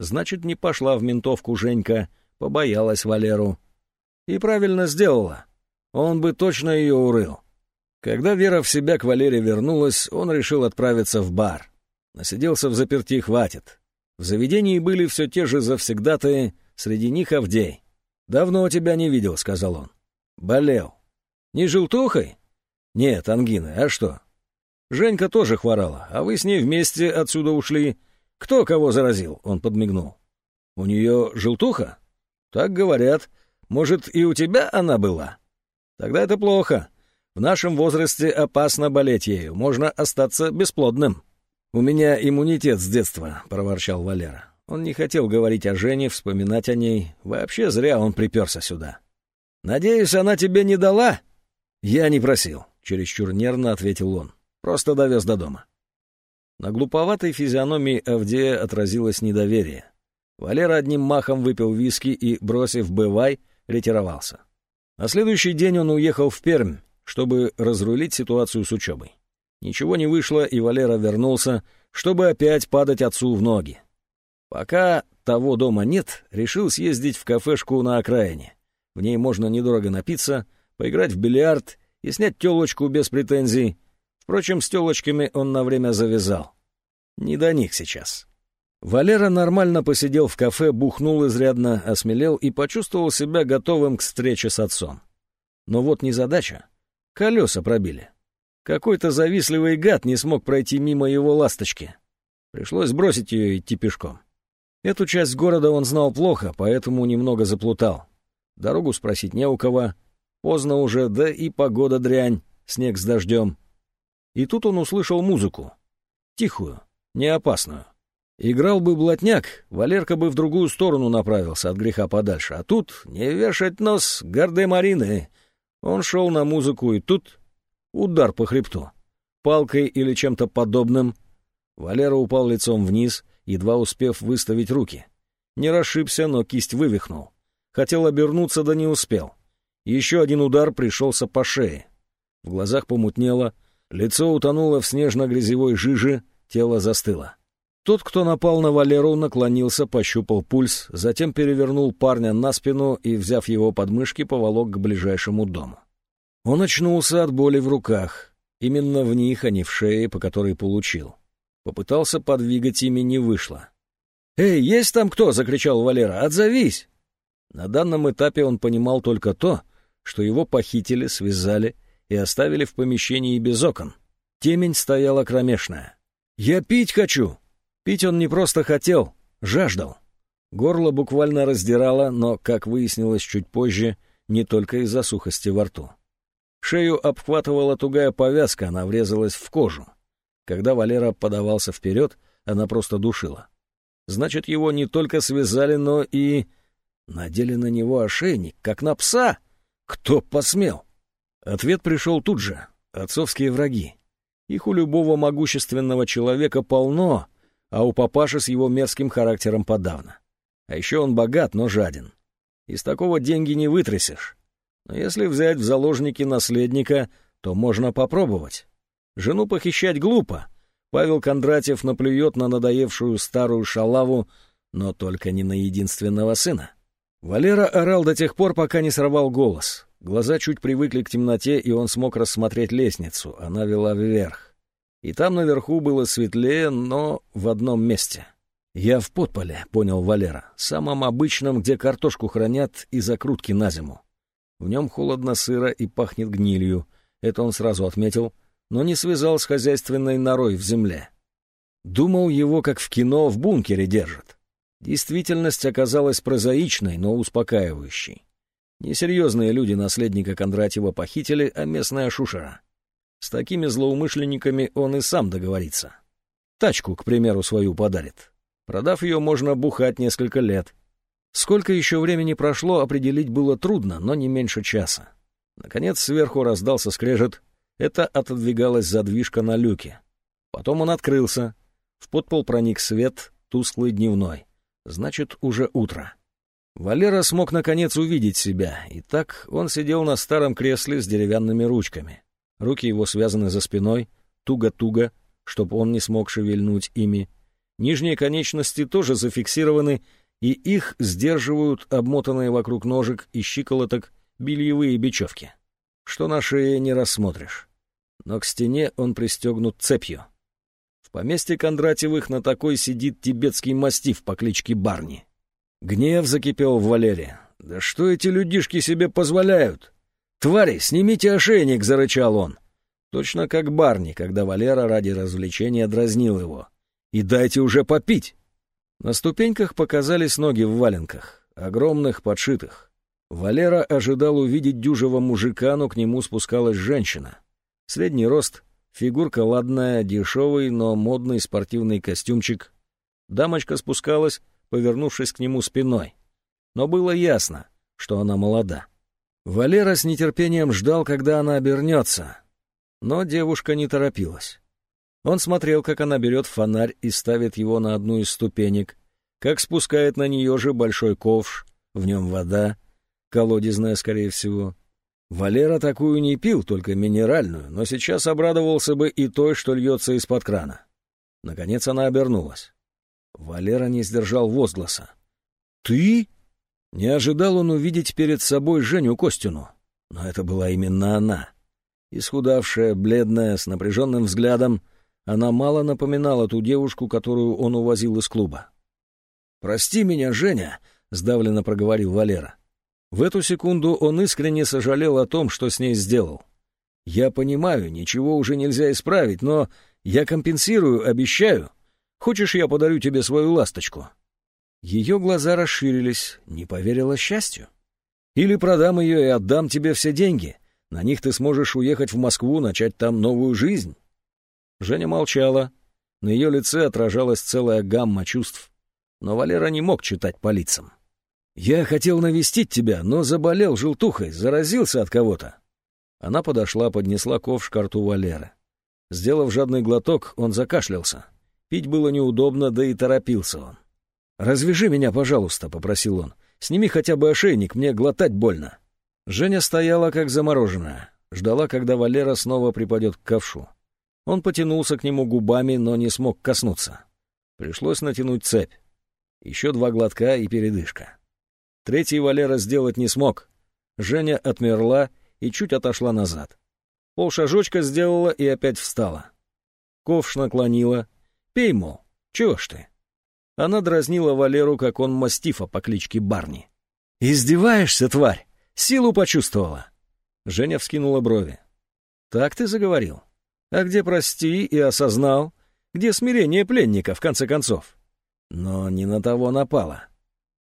Значит, не пошла в ментовку Женька, побоялась Валеру. И правильно сделала. Он бы точно ее урыл. Когда Вера в себя к Валере вернулась, он решил отправиться в бар. Насиделся в заперти хватит. В заведении были все те же завсегдатые, среди них Авдей. «Давно тебя не видел», — сказал он. «Болел». «Не желтухой?» «Нет, ангины. А что?» «Женька тоже хворала, а вы с ней вместе отсюда ушли. Кто кого заразил?» — он подмигнул. «У нее желтуха?» «Так говорят. Может, и у тебя она была?» «Тогда это плохо. В нашем возрасте опасно болеть ею, можно остаться бесплодным». «У меня иммунитет с детства», — проворчал Валера. Он не хотел говорить о Жене, вспоминать о ней. Вообще зря он приперся сюда. «Надеюсь, она тебе не дала?» «Я не просил», — чересчур нервно ответил он. «Просто довез до дома». На глуповатой физиономии Авдея отразилось недоверие. Валера одним махом выпил виски и, бросив «бывай», ретировался. На следующий день он уехал в Пермь, чтобы разрулить ситуацию с учебой. Ничего не вышло, и Валера вернулся, чтобы опять падать отцу в ноги. Пока того дома нет, решил съездить в кафешку на окраине. В ней можно недорого напиться, поиграть в бильярд и снять телочку без претензий. Впрочем, с телочками он на время завязал. Не до них сейчас. Валера нормально посидел в кафе, бухнул изрядно, осмелел и почувствовал себя готовым к встрече с отцом. Но вот незадача. Колеса пробили. Какой-то завистливый гад не смог пройти мимо его ласточки. Пришлось бросить ее идти пешком. Эту часть города он знал плохо, поэтому немного заплутал. Дорогу спросить не у кого. Поздно уже, да и погода дрянь, снег с дождем. И тут он услышал музыку. Тихую, не опасную. Играл бы блатняк, Валерка бы в другую сторону направился от греха подальше. А тут не вешать нос гордой Марины. Он шел на музыку, и тут Удар по хребту. Палкой или чем-то подобным. Валера упал лицом вниз, едва успев выставить руки. Не расшибся, но кисть вывихнул. Хотел обернуться, да не успел. Еще один удар пришелся по шее. В глазах помутнело, лицо утонуло в снежно-грязевой жиже, тело застыло. Тот, кто напал на Валеру, наклонился, пощупал пульс, затем перевернул парня на спину и, взяв его подмышки, поволок к ближайшему дому. Он очнулся от боли в руках. Именно в них, а не в шее, по которой получил. Попытался подвигать ими, не вышло. «Эй, есть там кто?» — закричал Валера. «Отзовись!» На данном этапе он понимал только то, что его похитили, связали и оставили в помещении без окон. Темень стояла кромешная. «Я пить хочу!» Пить он не просто хотел, жаждал. Горло буквально раздирало, но, как выяснилось чуть позже, не только из-за сухости во рту. Шею обхватывала тугая повязка, она врезалась в кожу. Когда Валера подавался вперед, она просто душила. Значит, его не только связали, но и... Надели на него ошейник, как на пса. Кто посмел? Ответ пришел тут же. Отцовские враги. Их у любого могущественного человека полно, а у папаши с его мерзким характером подавно. А еще он богат, но жаден. Из такого деньги не вытрясешь. Но если взять в заложники наследника, то можно попробовать. Жену похищать глупо. Павел Кондратьев наплюет на надоевшую старую шалаву, но только не на единственного сына. Валера орал до тех пор, пока не сорвал голос. Глаза чуть привыкли к темноте, и он смог рассмотреть лестницу. Она вела вверх и там наверху было светлее, но в одном месте. «Я в подполе», — понял Валера, — «самом обычном, где картошку хранят и закрутки на зиму. В нем холодно, сыро и пахнет гнилью. Это он сразу отметил, но не связал с хозяйственной норой в земле. Думал, его, как в кино, в бункере держат. Действительность оказалась прозаичной, но успокаивающей. Несерьезные люди наследника Кондратьева похитили, а местная шушера. С такими злоумышленниками он и сам договорится. Тачку, к примеру, свою подарит. Продав ее, можно бухать несколько лет. Сколько еще времени прошло, определить было трудно, но не меньше часа. Наконец сверху раздался скрежет. Это отодвигалась задвижка на люке. Потом он открылся. В подпол проник свет, тусклый дневной. Значит, уже утро. Валера смог наконец увидеть себя, и так он сидел на старом кресле с деревянными ручками. Руки его связаны за спиной, туго-туго, чтобы он не смог шевельнуть ими. Нижние конечности тоже зафиксированы, и их сдерживают обмотанные вокруг ножек и щиколоток бельевые бечевки. Что на шее не рассмотришь. Но к стене он пристегнут цепью. В поместье Кондратьевых на такой сидит тибетский мастиф по кличке Барни. Гнев закипел в Валере. «Да что эти людишки себе позволяют? «Твари, снимите ошейник!» — зарычал он. Точно как Барни, когда Валера ради развлечения дразнил его. «И дайте уже попить!» На ступеньках показались ноги в валенках, огромных, подшитых. Валера ожидал увидеть дюжего мужика, но к нему спускалась женщина. Средний рост, фигурка ладная, дешевый, но модный спортивный костюмчик. Дамочка спускалась, повернувшись к нему спиной. Но было ясно, что она молода. Валера с нетерпением ждал, когда она обернется. Но девушка не торопилась. Он смотрел, как она берет фонарь и ставит его на одну из ступенек, как спускает на нее же большой ковш, в нем вода, колодезная, скорее всего. Валера такую не пил, только минеральную, но сейчас обрадовался бы и той, что льется из-под крана. Наконец она обернулась. Валера не сдержал возгласа. «Ты?» Не ожидал он увидеть перед собой Женю Костину, но это была именно она. Исхудавшая, бледная, с напряженным взглядом, она мало напоминала ту девушку, которую он увозил из клуба. «Прости меня, Женя», — сдавленно проговорил Валера. В эту секунду он искренне сожалел о том, что с ней сделал. «Я понимаю, ничего уже нельзя исправить, но я компенсирую, обещаю. Хочешь, я подарю тебе свою ласточку?» Ее глаза расширились, не поверила счастью. «Или продам ее и отдам тебе все деньги. На них ты сможешь уехать в Москву, начать там новую жизнь». Женя молчала. На ее лице отражалась целая гамма чувств. Но Валера не мог читать по лицам. «Я хотел навестить тебя, но заболел желтухой, заразился от кого-то». Она подошла, поднесла ковш к рту Валеры. Сделав жадный глоток, он закашлялся. Пить было неудобно, да и торопился он. «Развяжи меня, пожалуйста», — попросил он. «Сними хотя бы ошейник, мне глотать больно». Женя стояла как замороженная, ждала, когда Валера снова припадет к ковшу. Он потянулся к нему губами, но не смог коснуться. Пришлось натянуть цепь. Еще два глотка и передышка. Третий Валера сделать не смог. Женя отмерла и чуть отошла назад. Полшажочка сделала и опять встала. Ковш наклонила. «Пей, мол, чего ж ты?» Она дразнила Валеру, как он мастифа по кличке Барни. «Издеваешься, тварь? Силу почувствовала?» Женя вскинула брови. «Так ты заговорил? А где прости и осознал? Где смирение пленника, в конце концов?» Но не на того напала.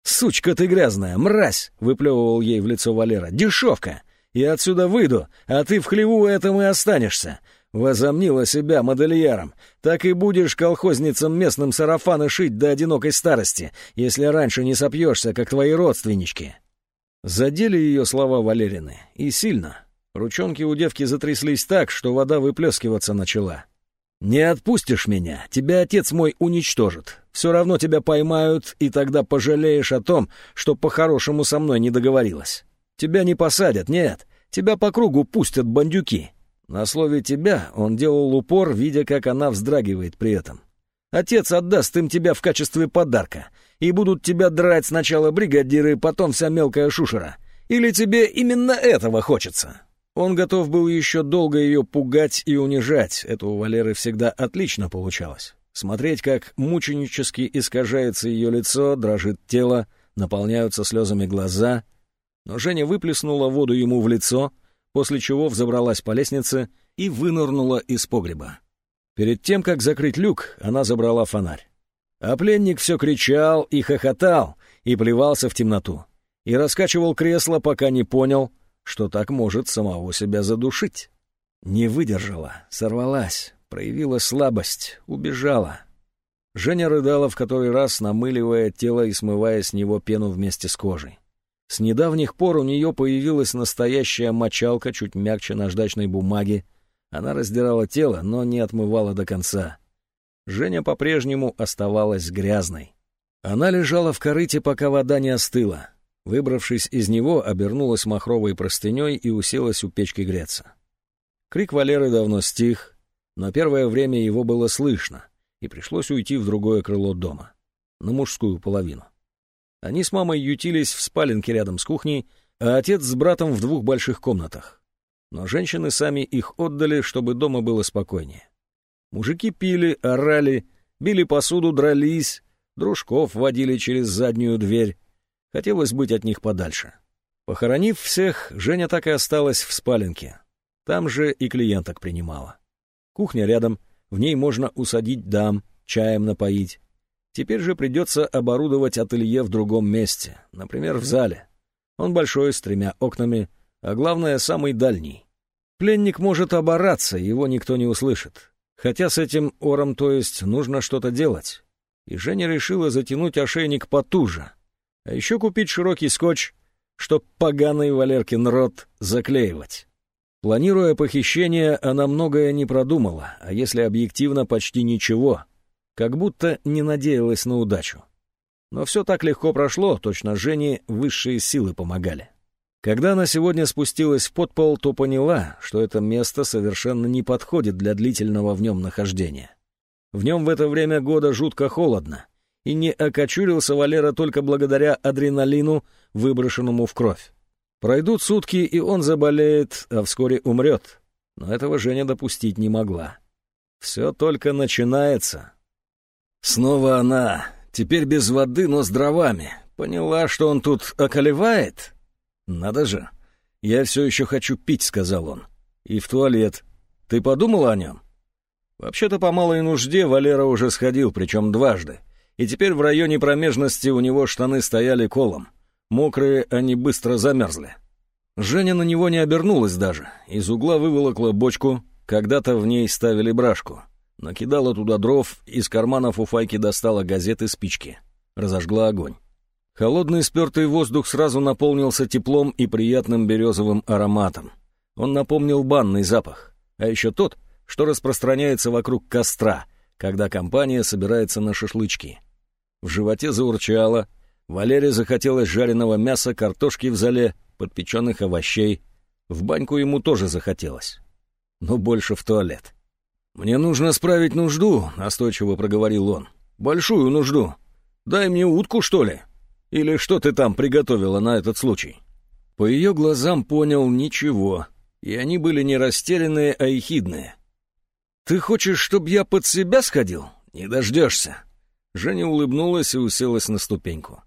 «Сучка ты грязная, мразь!» — выплевывал ей в лицо Валера. «Дешевка! Я отсюда выйду, а ты в хлеву этом и останешься. Возомнила себя модельером. Так и будешь колхозницам местным сарафаны шить до одинокой старости, если раньше не сопьешься, как твои родственнички». Задели ее слова Валерины, и сильно. Ручонки у девки затряслись так, что вода выплескиваться начала. «Не отпустишь меня, тебя отец мой уничтожит. Все равно тебя поймают, и тогда пожалеешь о том, что по-хорошему со мной не договорилась». Тебя не посадят, нет. Тебя по кругу пустят бандюки. На слове «тебя» он делал упор, видя, как она вздрагивает при этом. Отец отдаст им тебя в качестве подарка, и будут тебя драть сначала бригадиры, потом вся мелкая шушера. Или тебе именно этого хочется?» Он готов был еще долго ее пугать и унижать, это у Валеры всегда отлично получалось. Смотреть, как мученически искажается ее лицо, дрожит тело, наполняются слезами глаза — но Женя выплеснула воду ему в лицо, после чего взобралась по лестнице и вынырнула из погреба. Перед тем, как закрыть люк, она забрала фонарь. А пленник все кричал и хохотал, и плевался в темноту, и раскачивал кресло, пока не понял, что так может самого себя задушить. Не выдержала, сорвалась, проявила слабость, убежала. Женя рыдала в который раз, намыливая тело и смывая с него пену вместе с кожей. С недавних пор у нее появилась настоящая мочалка, чуть мягче наждачной бумаги. Она раздирала тело, но не отмывала до конца. Женя по-прежнему оставалась грязной. Она лежала в корыте, пока вода не остыла. Выбравшись из него, обернулась махровой простыней и уселась у печки греться. Крик Валеры давно стих, но первое время его было слышно, и пришлось уйти в другое крыло дома, на мужскую половину. Они с мамой ютились в спаленке рядом с кухней, а отец с братом в двух больших комнатах. Но женщины сами их отдали, чтобы дома было спокойнее. Мужики пили, орали, били посуду, дрались, дружков водили через заднюю дверь. Хотелось быть от них подальше. Похоронив всех, Женя так и осталась в спаленке. Там же и клиенток принимала. Кухня рядом, в ней можно усадить дам, чаем напоить. Теперь же придется оборудовать ателье в другом месте, например, в зале. Он большой, с тремя окнами, а главное, самый дальний. Пленник может обораться, его никто не услышит. Хотя с этим ором, то есть, нужно что-то делать. И Женя решила затянуть ошейник потуже. А еще купить широкий скотч, чтоб поганый Валеркин рот заклеивать. Планируя похищение, она многое не продумала, а если объективно, почти ничего — как будто не надеялась на удачу. Но все так легко прошло, точно Жене высшие силы помогали. Когда она сегодня спустилась в подпол, то поняла, что это место совершенно не подходит для длительного в нем нахождения. В нем в это время года жутко холодно, и не окочурился Валера только благодаря адреналину, выброшенному в кровь. Пройдут сутки, и он заболеет, а вскоре умрет. Но этого Женя допустить не могла. Все только начинается, Снова она, теперь без воды, но с дровами. Поняла, что он тут околевает? Надо же. Я все еще хочу пить, сказал он. И в туалет. Ты подумала о нем? Вообще-то по малой нужде Валера уже сходил, причем дважды. И теперь в районе промежности у него штаны стояли колом. Мокрые они быстро замерзли. Женя на него не обернулась даже. Из угла выволокла бочку, когда-то в ней ставили брашку. Накидала туда дров, из кармана фуфайки достала газеты, спички. Разожгла огонь. Холодный спертый воздух сразу наполнился теплом и приятным березовым ароматом. Он напомнил банный запах, а еще тот, что распространяется вокруг костра, когда компания собирается на шашлычки. В животе заурчало, Валере захотелось жареного мяса, картошки в зале, подпеченных овощей. В баньку ему тоже захотелось. Но больше в туалет. «Мне нужно справить нужду», — настойчиво проговорил он. Большую нужду. Дай мне утку, что ли? Или что ты там приготовила на этот случай?» По ее глазам понял ничего, и они были не растерянные, а ехидные. «Ты хочешь, чтобы я под себя сходил? Не дождешься!» Женя улыбнулась и уселась на ступеньку.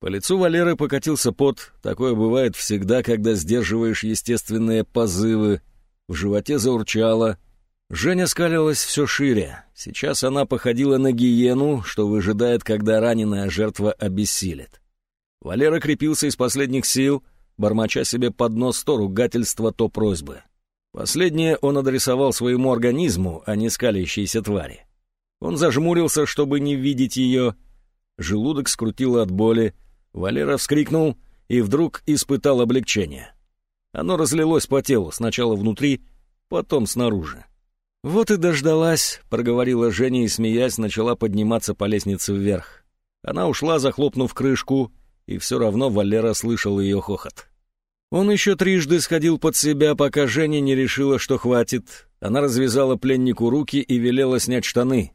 По лицу Валеры покатился пот. Такое бывает всегда, когда сдерживаешь естественные позывы. В животе заурчало. Женя скалилась все шире. Сейчас она походила на гиену, что выжидает, когда раненая жертва обессилит. Валера крепился из последних сил, бормоча себе под нос то ругательства, то просьбы. Последнее он адресовал своему организму, а не скалящейся твари. Он зажмурился, чтобы не видеть ее. Желудок скрутило от боли. Валера вскрикнул и вдруг испытал облегчение. Оно разлилось по телу, сначала внутри, потом снаружи. «Вот и дождалась», — проговорила Женя и, смеясь, начала подниматься по лестнице вверх. Она ушла, захлопнув крышку, и все равно Валера слышал ее хохот. Он еще трижды сходил под себя, пока Женя не решила, что хватит. Она развязала пленнику руки и велела снять штаны.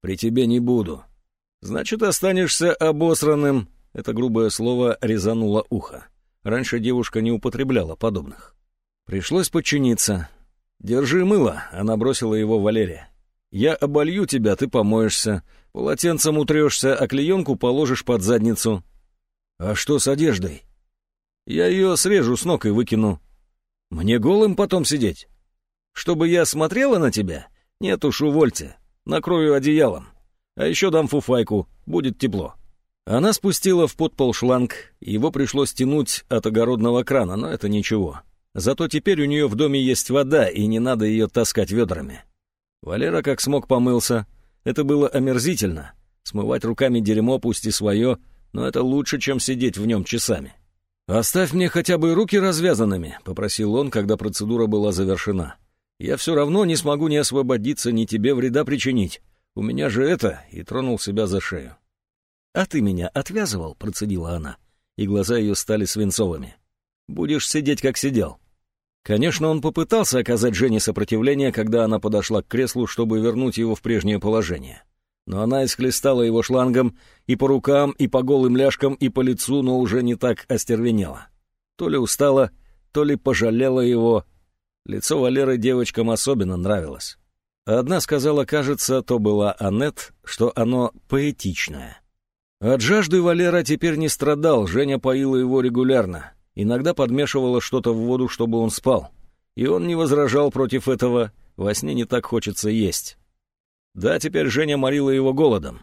«При тебе не буду». «Значит, останешься обосранным». Это грубое слово резануло ухо. Раньше девушка не употребляла подобных. Пришлось подчиниться. «Держи мыло», — она бросила его Валерия. «Я оболью тебя, ты помоешься. Полотенцем утрешься, а клеенку положишь под задницу. «А что с одеждой?» «Я ее срежу с ног и выкину». «Мне голым потом сидеть?» «Чтобы я смотрела на тебя? Нет уж, увольте. Накрою одеялом. А еще дам фуфайку, будет тепло». Она спустила в подпол шланг, его пришлось тянуть от огородного крана, но это ничего. Зато теперь у нее в доме есть вода, и не надо ее таскать ведрами. Валера как смог помылся. Это было омерзительно. Смывать руками дерьмо, пусть и свое, но это лучше, чем сидеть в нем часами. «Оставь мне хотя бы руки развязанными», — попросил он, когда процедура была завершена. «Я все равно не смогу ни освободиться, ни тебе вреда причинить. У меня же это...» — и тронул себя за шею. «А ты меня отвязывал?» — процедила она, и глаза ее стали свинцовыми. «Будешь сидеть, как сидел». Конечно, он попытался оказать Жене сопротивление, когда она подошла к креслу, чтобы вернуть его в прежнее положение но она исхлестала его шлангом и по рукам, и по голым ляжкам, и по лицу, но уже не так остервенела. То ли устала, то ли пожалела его. Лицо Валеры девочкам особенно нравилось. Одна сказала, кажется, то была Аннет, что оно поэтичное. От жажды Валера теперь не страдал, Женя поила его регулярно. Иногда подмешивала что-то в воду, чтобы он спал. И он не возражал против этого, во сне не так хочется есть. Да, теперь Женя морила его голодом.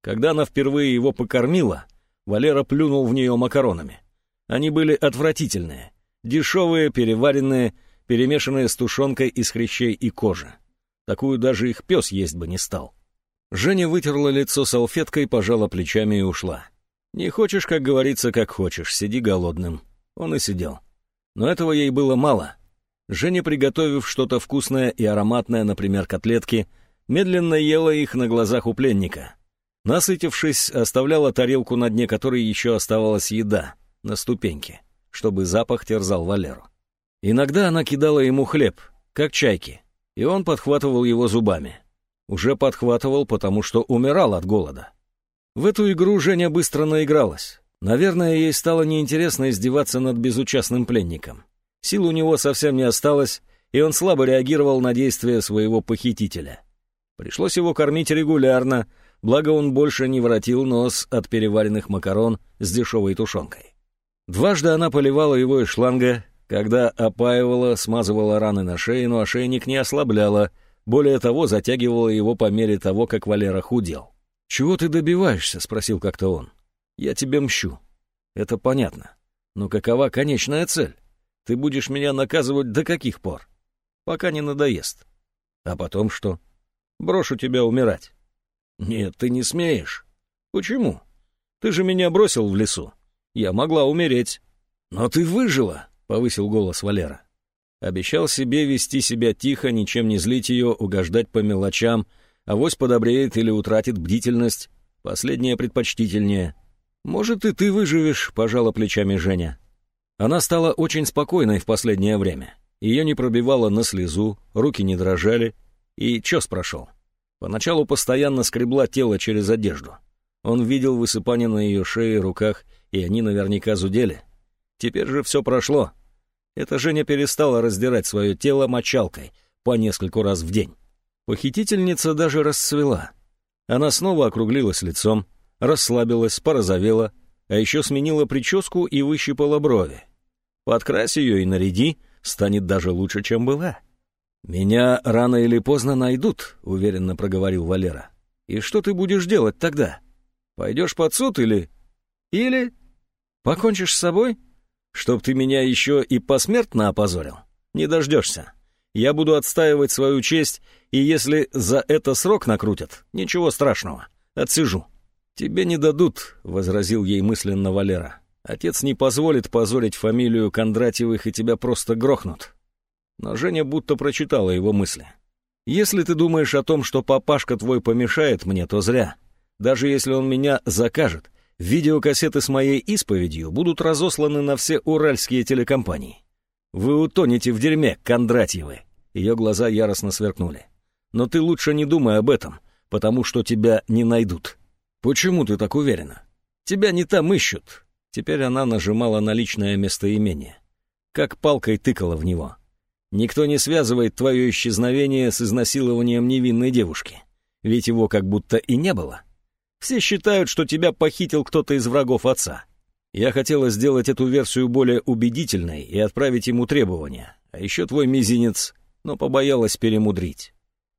Когда она впервые его покормила, Валера плюнул в нее макаронами. Они были отвратительные, дешевые, переваренные, перемешанные с тушенкой из хрящей и кожи. Такую даже их пес есть бы не стал. Женя вытерла лицо салфеткой, пожала плечами и ушла. «Не хочешь, как говорится, как хочешь, сиди голодным». Он и сидел. Но этого ей было мало. Женя, приготовив что-то вкусное и ароматное, например, котлетки, медленно ела их на глазах у пленника. Насытившись, оставляла тарелку, на дне которой еще оставалась еда, на ступеньке, чтобы запах терзал Валеру. Иногда она кидала ему хлеб, как чайки, и он подхватывал его зубами. Уже подхватывал, потому что умирал от голода. В эту игру Женя быстро наигралась. Наверное, ей стало неинтересно издеваться над безучастным пленником. Сил у него совсем не осталось, и он слабо реагировал на действия своего похитителя. Пришлось его кормить регулярно, благо он больше не воротил нос от переваренных макарон с дешевой тушенкой. Дважды она поливала его из шланга, когда опаивала, смазывала раны на шее, но ошейник не ослабляла, более того, затягивала его по мере того, как Валера худел. «Чего ты добиваешься?» — спросил как-то он. «Я тебе мщу». «Это понятно. Но какова конечная цель? Ты будешь меня наказывать до каких пор? Пока не надоест. А потом что?» Брошу тебя умирать». «Нет, ты не смеешь». «Почему? Ты же меня бросил в лесу. Я могла умереть». «Но ты выжила», — повысил голос Валера. Обещал себе вести себя тихо, ничем не злить ее, угождать по мелочам, авось подобреет или утратит бдительность. Последнее предпочтительнее. «Может, и ты выживешь», — пожала плечами Женя. Она стала очень спокойной в последнее время. Ее не пробивало на слезу, руки не дрожали, и чес прошел. Поначалу постоянно скребла тело через одежду. Он видел высыпание на ее шее и руках, и они наверняка зудели. Теперь же все прошло. Эта Женя перестала раздирать свое тело мочалкой по нескольку раз в день. Похитительница даже расцвела. Она снова округлилась лицом, расслабилась, порозовела, а еще сменила прическу и выщипала брови. Подкрась ее и наряди, станет даже лучше, чем была. «Меня рано или поздно найдут», — уверенно проговорил Валера. «И что ты будешь делать тогда? Пойдешь под суд или... Или... Покончишь с собой? Чтоб ты меня еще и посмертно опозорил? Не дождешься. Я буду отстаивать свою честь, и если за это срок накрутят, ничего страшного, отсижу». «Тебе не дадут», — возразил ей мысленно Валера. «Отец не позволит позорить фамилию Кондратьевых, и тебя просто грохнут». Но Женя будто прочитала его мысли. «Если ты думаешь о том, что папашка твой помешает мне, то зря. Даже если он меня закажет, видеокассеты с моей исповедью будут разосланы на все уральские телекомпании. Вы утонете в дерьме, Кондратьевы!» Ее глаза яростно сверкнули. «Но ты лучше не думай об этом, потому что тебя не найдут». «Почему ты так уверена? Тебя не там ищут». Теперь она нажимала на личное местоимение. Как палкой тыкала в него. Никто не связывает твое исчезновение с изнасилованием невинной девушки. Ведь его как будто и не было. Все считают, что тебя похитил кто-то из врагов отца. Я хотела сделать эту версию более убедительной и отправить ему требования. А еще твой мизинец, но побоялась перемудрить.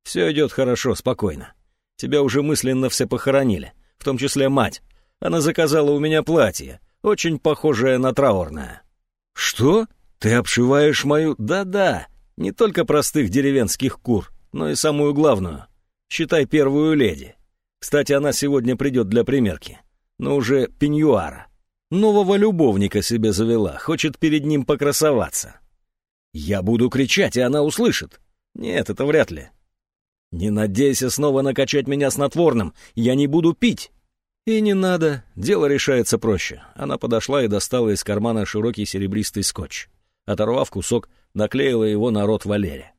Все идет хорошо, спокойно. Тебя уже мысленно все похоронили в том числе мать. Она заказала у меня платье, очень похожее на траурное. «Что? Ты обшиваешь мою...» «Да-да, не только простых деревенских кур, но и самую главную. Считай первую леди. Кстати, она сегодня придет для примерки. Но уже пеньюара. Нового любовника себе завела, хочет перед ним покрасоваться. Я буду кричать, и она услышит. Нет, это вряд ли. «Не надейся снова накачать меня снотворным, я не буду пить!» «И не надо, дело решается проще». Она подошла и достала из кармана широкий серебристый скотч. Оторвав кусок, наклеила его на рот Валере.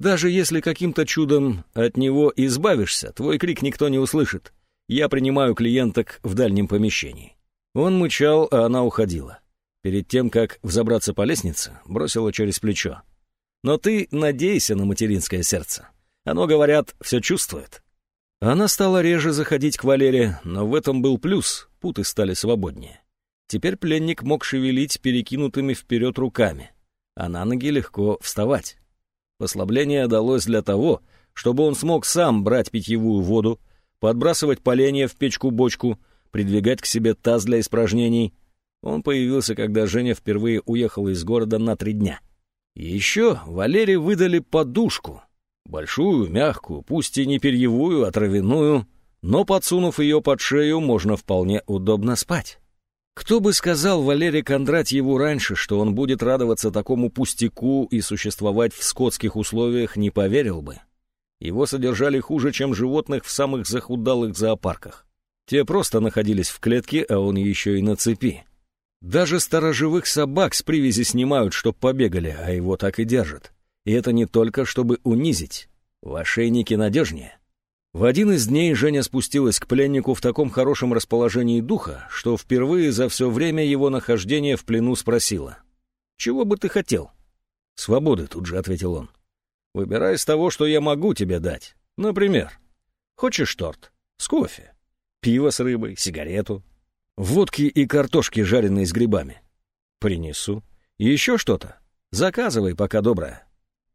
«Даже если каким-то чудом от него избавишься, твой крик никто не услышит. Я принимаю клиенток в дальнем помещении». Он мычал, а она уходила. Перед тем, как взобраться по лестнице, бросила через плечо. «Но ты надейся на материнское сердце». Оно, говорят, все чувствует. Она стала реже заходить к Валере, но в этом был плюс, путы стали свободнее. Теперь пленник мог шевелить перекинутыми вперед руками, а на ноги легко вставать. Послабление далось для того, чтобы он смог сам брать питьевую воду, подбрасывать поленья в печку-бочку, придвигать к себе таз для испражнений. Он появился, когда Женя впервые уехала из города на три дня. Еще Валере выдали подушку — Большую, мягкую, пусть и не перьевую, а травяную, но, подсунув ее под шею, можно вполне удобно спать. Кто бы сказал Валерий Кондратьеву раньше, что он будет радоваться такому пустяку и существовать в скотских условиях, не поверил бы. Его содержали хуже, чем животных в самых захудалых зоопарках. Те просто находились в клетке, а он еще и на цепи. Даже сторожевых собак с привязи снимают, чтоб побегали, а его так и держат. И это не только, чтобы унизить. В ошейнике надежнее. В один из дней Женя спустилась к пленнику в таком хорошем расположении духа, что впервые за все время его нахождения в плену спросила. «Чего бы ты хотел?» «Свободы», — тут же ответил он. «Выбирай из того, что я могу тебе дать. Например, хочешь торт? С кофе. Пиво с рыбой, сигарету. Водки и картошки, жареные с грибами. Принесу. Еще что-то? Заказывай, пока добрая».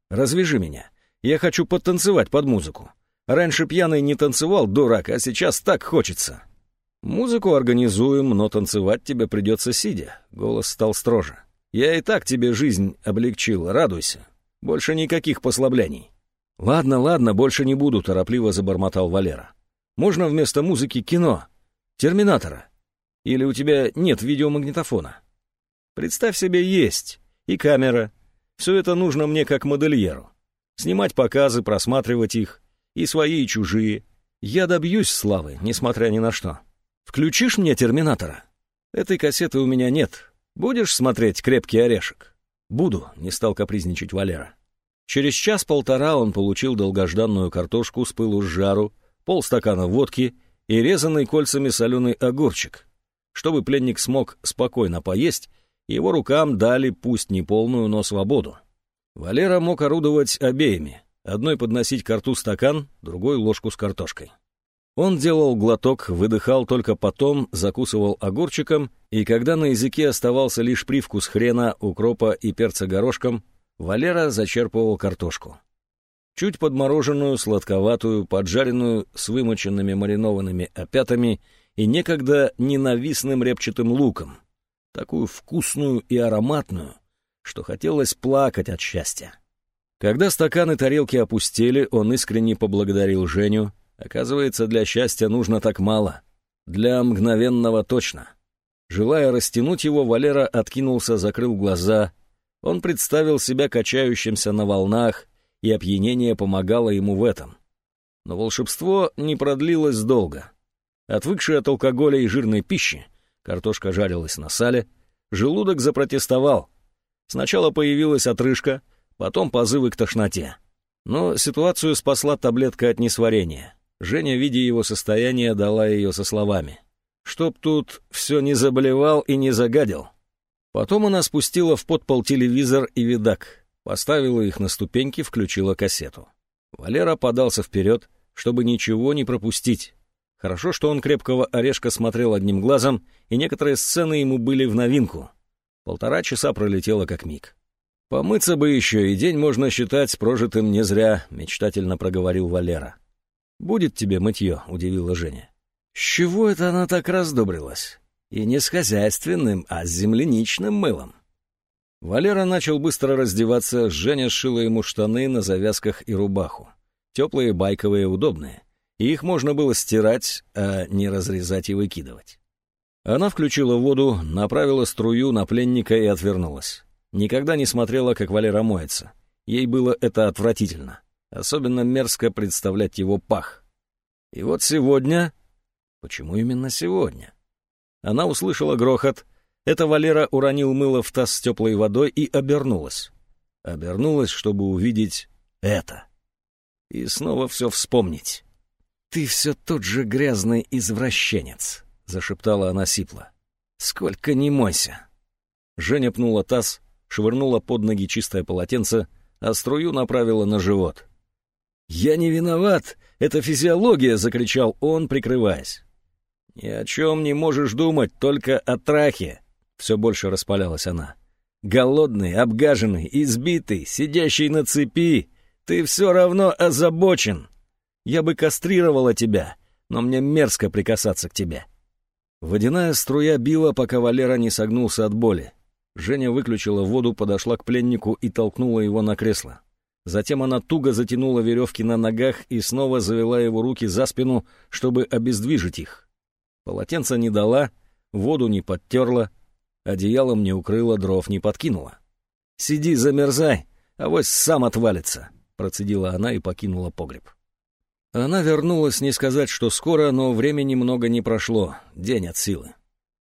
Развяжи меня. Я хочу потанцевать под музыку. Раньше пьяный не танцевал, дурак, а сейчас так хочется. Музыку организуем, но танцевать тебе придется сидя. Голос стал строже. Я и так тебе жизнь облегчил, радуйся. Больше никаких послаблений. Ладно, ладно, больше не буду, торопливо забормотал Валера. Можно вместо музыки кино. Терминатора. Или у тебя нет видеомагнитофона? Представь себе, есть. И камера, все это нужно мне как модельеру. Снимать показы, просматривать их. И свои, и чужие. Я добьюсь славы, несмотря ни на что. Включишь мне «Терминатора»? Этой кассеты у меня нет. Будешь смотреть «Крепкий орешек»? Буду, не стал капризничать Валера. Через час-полтора он получил долгожданную картошку с пылу с жару, полстакана водки и резанный кольцами соленый огурчик. Чтобы пленник смог спокойно поесть, его рукам дали пусть не полную, но свободу. Валера мог орудовать обеими, одной подносить к рту стакан, другой — ложку с картошкой. Он делал глоток, выдыхал только потом, закусывал огурчиком, и когда на языке оставался лишь привкус хрена, укропа и перца горошком, Валера зачерпывал картошку. Чуть подмороженную, сладковатую, поджаренную с вымоченными маринованными опятами и некогда ненавистным репчатым луком. Такую вкусную и ароматную, что хотелось плакать от счастья. Когда стаканы тарелки опустели, он искренне поблагодарил Женю. Оказывается, для счастья нужно так мало. Для мгновенного точно. Желая растянуть его, Валера откинулся, закрыл глаза. Он представил себя качающимся на волнах, и опьянение помогало ему в этом. Но волшебство не продлилось долго. Отвыкший от алкоголя и жирной пищи, картошка жарилась на сале, желудок запротестовал. Сначала появилась отрыжка, потом позывы к тошноте. Но ситуацию спасла таблетка от несварения. Женя, видя его состояние, дала ее со словами. «Чтоб тут все не заболевал и не загадил». Потом она спустила в подпол телевизор и видак, поставила их на ступеньки, включила кассету. Валера подался вперед, чтобы ничего не пропустить. Хорошо, что он крепкого орешка смотрел одним глазом, и некоторые сцены ему были в новинку. Полтора часа пролетело как миг. «Помыться бы еще, и день можно считать прожитым не зря», — мечтательно проговорил Валера. «Будет тебе мытье», — удивила Женя. «С чего это она так раздобрилась? И не с хозяйственным, а с земляничным мылом». Валера начал быстро раздеваться, Женя сшила ему штаны на завязках и рубаху. Теплые, байковые, удобные и их можно было стирать, а не разрезать и выкидывать. Она включила воду, направила струю на пленника и отвернулась. Никогда не смотрела, как Валера моется. Ей было это отвратительно. Особенно мерзко представлять его пах. И вот сегодня... Почему именно сегодня? Она услышала грохот. Это Валера уронил мыло в таз с теплой водой и обернулась. Обернулась, чтобы увидеть это. И снова все вспомнить. «Ты все тот же грязный извращенец», — зашептала она сипло. «Сколько не мойся!» Женя пнула таз, швырнула под ноги чистое полотенце, а струю направила на живот. «Я не виноват! Это физиология!» — закричал он, прикрываясь. «Ни о чем не можешь думать, только о трахе!» — все больше распалялась она. «Голодный, обгаженный, избитый, сидящий на цепи, ты все равно озабочен!» Я бы кастрировала тебя, но мне мерзко прикасаться к тебе». Водяная струя била, пока Валера не согнулся от боли. Женя выключила воду, подошла к пленнику и толкнула его на кресло. Затем она туго затянула веревки на ногах и снова завела его руки за спину, чтобы обездвижить их. Полотенца не дала, воду не подтерла, одеялом не укрыла, дров не подкинула. «Сиди, замерзай, авось сам отвалится», — процедила она и покинула погреб. Она вернулась не сказать, что скоро, но времени много не прошло, день от силы.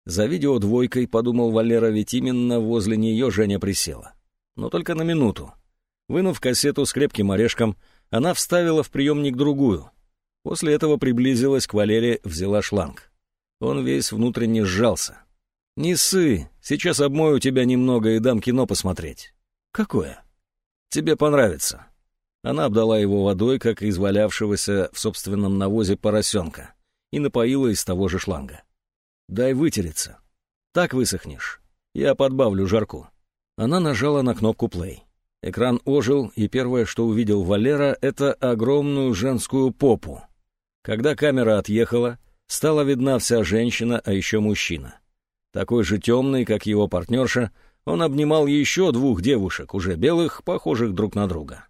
За видеодвойкой, подумал Валера, ведь именно возле нее Женя присела. Но только на минуту. Вынув кассету с крепким орешком, она вставила в приемник другую. После этого приблизилась к Валере, взяла шланг. Он весь внутренне сжался. «Не ссы, сейчас обмою тебя немного и дам кино посмотреть». «Какое?» «Тебе понравится». Она обдала его водой, как извалявшегося в собственном навозе поросенка, и напоила из того же шланга. «Дай вытереться. Так высохнешь. Я подбавлю жарку». Она нажала на кнопку «плей». Экран ожил, и первое, что увидел Валера, это огромную женскую попу. Когда камера отъехала, стала видна вся женщина, а еще мужчина. Такой же темный, как его партнерша, он обнимал еще двух девушек, уже белых, похожих друг на друга.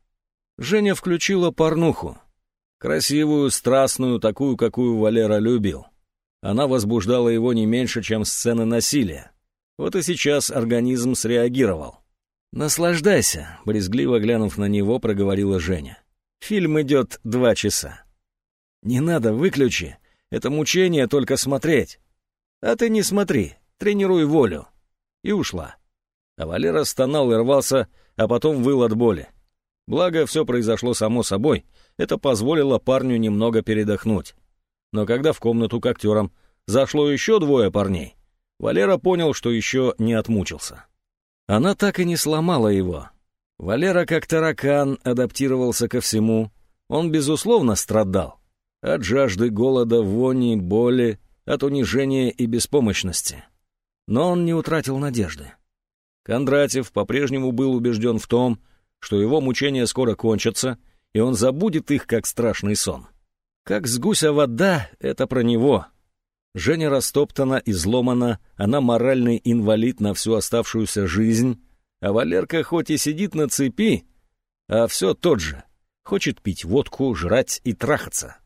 Женя включила порнуху. Красивую, страстную, такую, какую Валера любил. Она возбуждала его не меньше, чем сцены насилия. Вот и сейчас организм среагировал. «Наслаждайся», — брезгливо глянув на него, проговорила Женя. «Фильм идет два часа». «Не надо, выключи. Это мучение только смотреть». «А ты не смотри, тренируй волю». И ушла. А Валера стонал и рвался, а потом выл от боли. Благо, все произошло само собой, это позволило парню немного передохнуть. Но когда в комнату к актерам зашло еще двое парней, Валера понял, что еще не отмучился. Она так и не сломала его. Валера, как таракан, адаптировался ко всему. Он, безусловно, страдал. От жажды, голода, вони, боли, от унижения и беспомощности. Но он не утратил надежды. Кондратьев по-прежнему был убежден в том, что его мучения скоро кончатся, и он забудет их, как страшный сон. Как с гуся вода — это про него. Женя растоптана, изломана, она моральный инвалид на всю оставшуюся жизнь, а Валерка хоть и сидит на цепи, а все тот же, хочет пить водку, жрать и трахаться.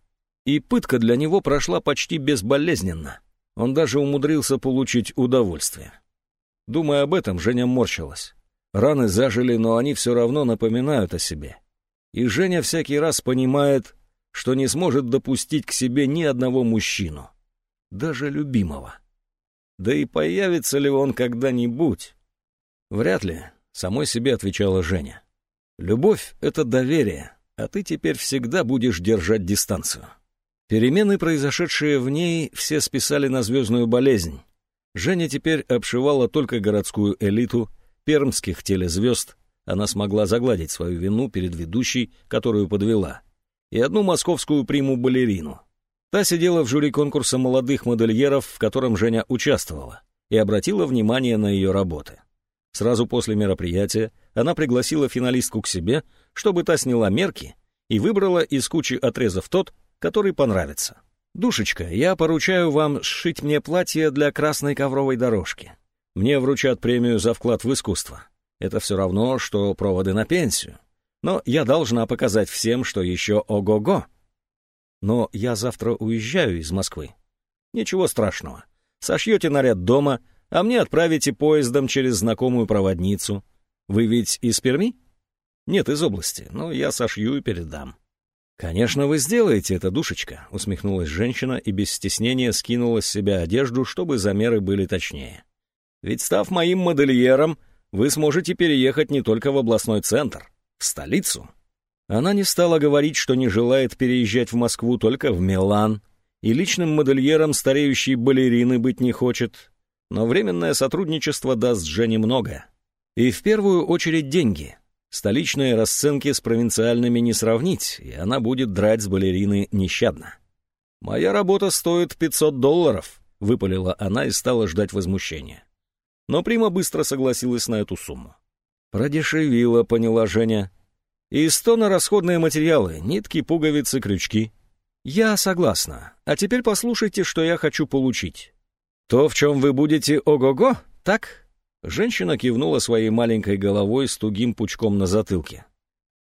И пытка для него прошла почти безболезненно. Он даже умудрился получить удовольствие. Думая об этом, Женя морщилась. Раны зажили, но они все равно напоминают о себе. И Женя всякий раз понимает, что не сможет допустить к себе ни одного мужчину, даже любимого. Да и появится ли он когда-нибудь? Вряд ли, самой себе отвечала Женя. Любовь — это доверие, а ты теперь всегда будешь держать дистанцию. Перемены, произошедшие в ней, все списали на звездную болезнь. Женя теперь обшивала только городскую элиту, пермских телезвезд, она смогла загладить свою вину перед ведущей, которую подвела, и одну московскую приму-балерину. Та сидела в жюри конкурса молодых модельеров, в котором Женя участвовала, и обратила внимание на ее работы. Сразу после мероприятия она пригласила финалистку к себе, чтобы та сняла мерки и выбрала из кучи отрезов тот, который понравится. «Душечка, я поручаю вам сшить мне платье для красной ковровой дорожки. Мне вручат премию за вклад в искусство. Это все равно, что проводы на пенсию. Но я должна показать всем, что еще ого-го. Но я завтра уезжаю из Москвы. Ничего страшного. Сошьете наряд дома, а мне отправите поездом через знакомую проводницу. Вы ведь из Перми? Нет, из области, но я сошью и передам. «Конечно, вы сделаете это, душечка», — усмехнулась женщина и без стеснения скинула с себя одежду, чтобы замеры были точнее. «Ведь став моим модельером, вы сможете переехать не только в областной центр, в столицу. Она не стала говорить, что не желает переезжать в Москву только в Милан, и личным модельером стареющей балерины быть не хочет, но временное сотрудничество даст Жене много. И в первую очередь деньги. Столичные расценки с провинциальными не сравнить, и она будет драть с балерины нещадно. «Моя работа стоит 500 долларов», — выпалила она и стала ждать возмущения но Прима быстро согласилась на эту сумму. «Продешевила», — поняла Женя. «И сто на расходные материалы, нитки, пуговицы, крючки». «Я согласна. А теперь послушайте, что я хочу получить». «То, в чем вы будете ого-го, так?» Женщина кивнула своей маленькой головой с тугим пучком на затылке.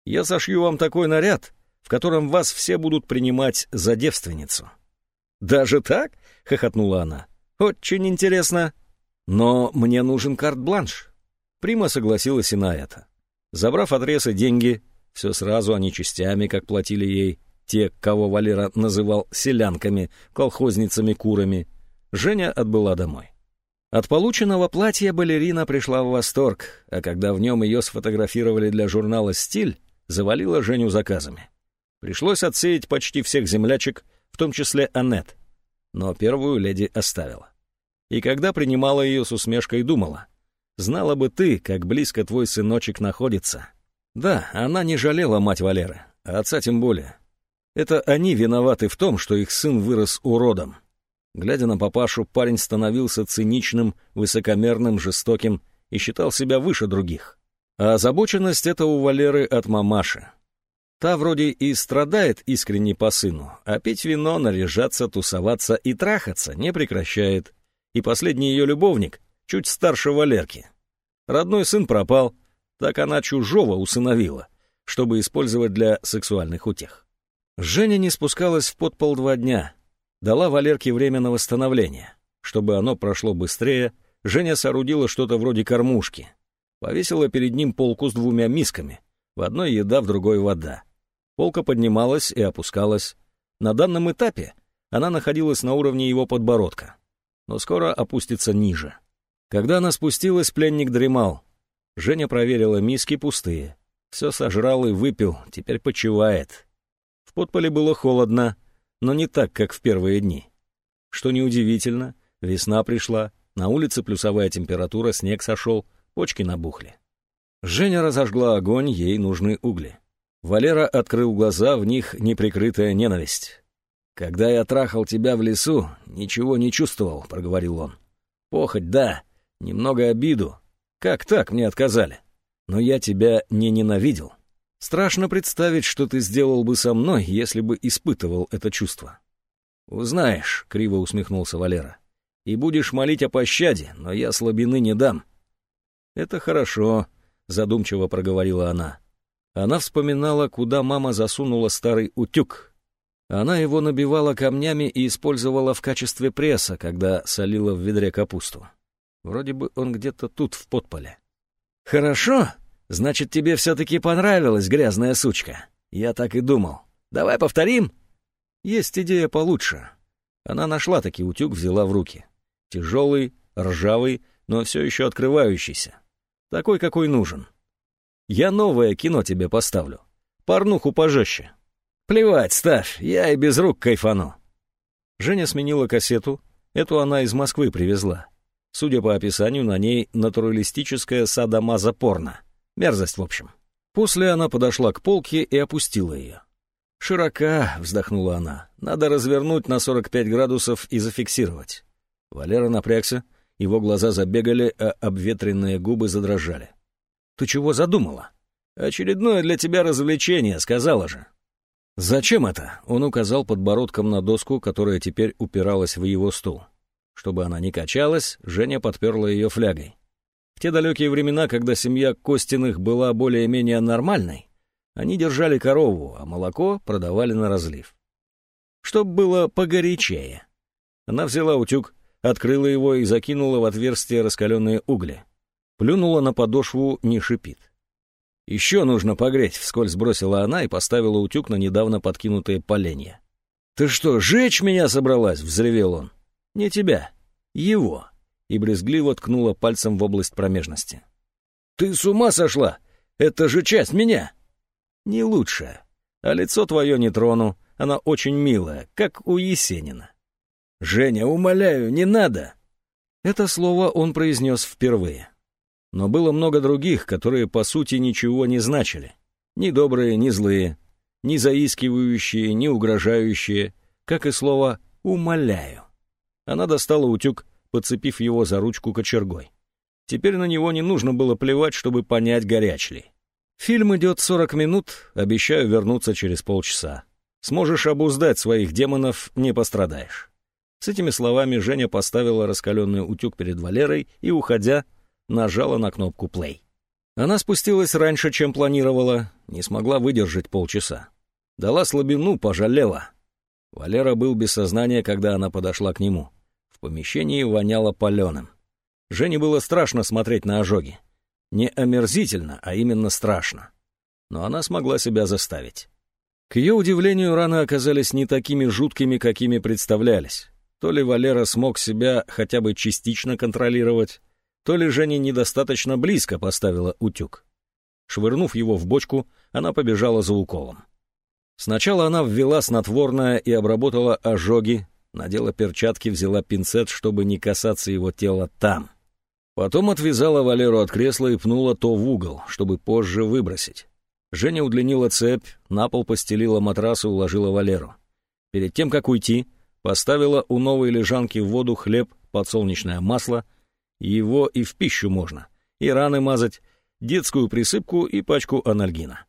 «Я сошью вам такой наряд, в котором вас все будут принимать за девственницу». «Даже так?» — хохотнула она. «Очень интересно». Но мне нужен карт-бланш. Прима согласилась и на это. Забрав отрез и деньги, все сразу они частями, как платили ей те, кого Валера называл селянками, колхозницами, курами, Женя отбыла домой. От полученного платья балерина пришла в восторг, а когда в нем ее сфотографировали для журнала «Стиль», завалила Женю заказами. Пришлось отсеять почти всех землячек, в том числе Аннет, но первую леди оставила и когда принимала ее с усмешкой, думала, «Знала бы ты, как близко твой сыночек находится». Да, она не жалела мать Валеры, а отца тем более. Это они виноваты в том, что их сын вырос уродом. Глядя на папашу, парень становился циничным, высокомерным, жестоким и считал себя выше других. А озабоченность — это у Валеры от мамаши. Та вроде и страдает искренне по сыну, а пить вино, наряжаться, тусоваться и трахаться не прекращает и последний ее любовник чуть старше Валерки. Родной сын пропал, так она чужого усыновила, чтобы использовать для сексуальных утех. Женя не спускалась в подпол два дня, дала Валерке время на восстановление. Чтобы оно прошло быстрее, Женя соорудила что-то вроде кормушки. Повесила перед ним полку с двумя мисками. В одной еда, в другой вода. Полка поднималась и опускалась. На данном этапе она находилась на уровне его подбородка но скоро опустится ниже. Когда она спустилась, пленник дремал. Женя проверила миски пустые. Все сожрал и выпил, теперь почивает. В подполе было холодно, но не так, как в первые дни. Что неудивительно, весна пришла, на улице плюсовая температура, снег сошел, почки набухли. Женя разожгла огонь, ей нужны угли. Валера открыл глаза, в них неприкрытая ненависть. «Когда я трахал тебя в лесу, ничего не чувствовал», — проговорил он. «Похоть, да, немного обиду. Как так мне отказали? Но я тебя не ненавидел. Страшно представить, что ты сделал бы со мной, если бы испытывал это чувство». «Узнаешь», — криво усмехнулся Валера. «И будешь молить о пощаде, но я слабины не дам». «Это хорошо», — задумчиво проговорила она. Она вспоминала, куда мама засунула старый утюг. Она его набивала камнями и использовала в качестве пресса, когда солила в ведре капусту. Вроде бы он где-то тут, в подполе. «Хорошо, значит, тебе все-таки понравилась грязная сучка. Я так и думал. Давай повторим?» «Есть идея получше». Она нашла таки утюг, взяла в руки. Тяжелый, ржавый, но все еще открывающийся. Такой, какой нужен. Я новое кино тебе поставлю. Порнуху пожестче. Плевать, ставь, я и без рук кайфану. Женя сменила кассету. Эту она из Москвы привезла. Судя по описанию, на ней натуралистическая садомаза порно. Мерзость, в общем. После она подошла к полке и опустила ее. «Широка», — вздохнула она, — «надо развернуть на 45 градусов и зафиксировать». Валера напрягся, его глаза забегали, а обветренные губы задрожали. Ты чего задумала? Очередное для тебя развлечение, сказала же. Зачем это? Он указал подбородком на доску, которая теперь упиралась в его стул. Чтобы она не качалась, Женя подперла ее флягой. В те далекие времена, когда семья Костиных была более-менее нормальной, они держали корову, а молоко продавали на разлив. Чтоб было погорячее. Она взяла утюг, открыла его и закинула в отверстие раскаленные угли. Плюнула на подошву, не шипит. «Еще нужно погреть», — вскользь бросила она и поставила утюг на недавно подкинутые поленья. «Ты что, жечь меня собралась?» — взревел он. «Не тебя. Его». И брезгливо ткнула пальцем в область промежности. «Ты с ума сошла? Это же часть меня!» «Не лучше. А лицо твое не трону. Оно очень милое, как у Есенина». «Женя, умоляю, не надо!» Это слово он произнес впервые. Но было много других, которые, по сути, ничего не значили. Ни добрые, ни злые, ни заискивающие, ни угрожающие, как и слово «умоляю». Она достала утюг, подцепив его за ручку кочергой. Теперь на него не нужно было плевать, чтобы понять, горяч ли. Фильм идет 40 минут, обещаю вернуться через полчаса. Сможешь обуздать своих демонов, не пострадаешь. С этими словами Женя поставила раскаленный утюг перед Валерой и, уходя, нажала на кнопку «плей». Она спустилась раньше, чем планировала, не смогла выдержать полчаса. Дала слабину, пожалела. Валера был без сознания, когда она подошла к нему. В помещении воняло паленым. Жене было страшно смотреть на ожоги. Не омерзительно, а именно страшно. Но она смогла себя заставить. К ее удивлению, раны оказались не такими жуткими, какими представлялись. То ли Валера смог себя хотя бы частично контролировать, то ли Женя недостаточно близко поставила утюг. Швырнув его в бочку, она побежала за уколом. Сначала она ввела снотворное и обработала ожоги, надела перчатки, взяла пинцет, чтобы не касаться его тела там. Потом отвязала Валеру от кресла и пнула то в угол, чтобы позже выбросить. Женя удлинила цепь, на пол постелила матрас и уложила Валеру. Перед тем, как уйти, поставила у новой лежанки в воду хлеб, подсолнечное масло — его и в пищу можно. И раны мазать, детскую присыпку и пачку анальгина.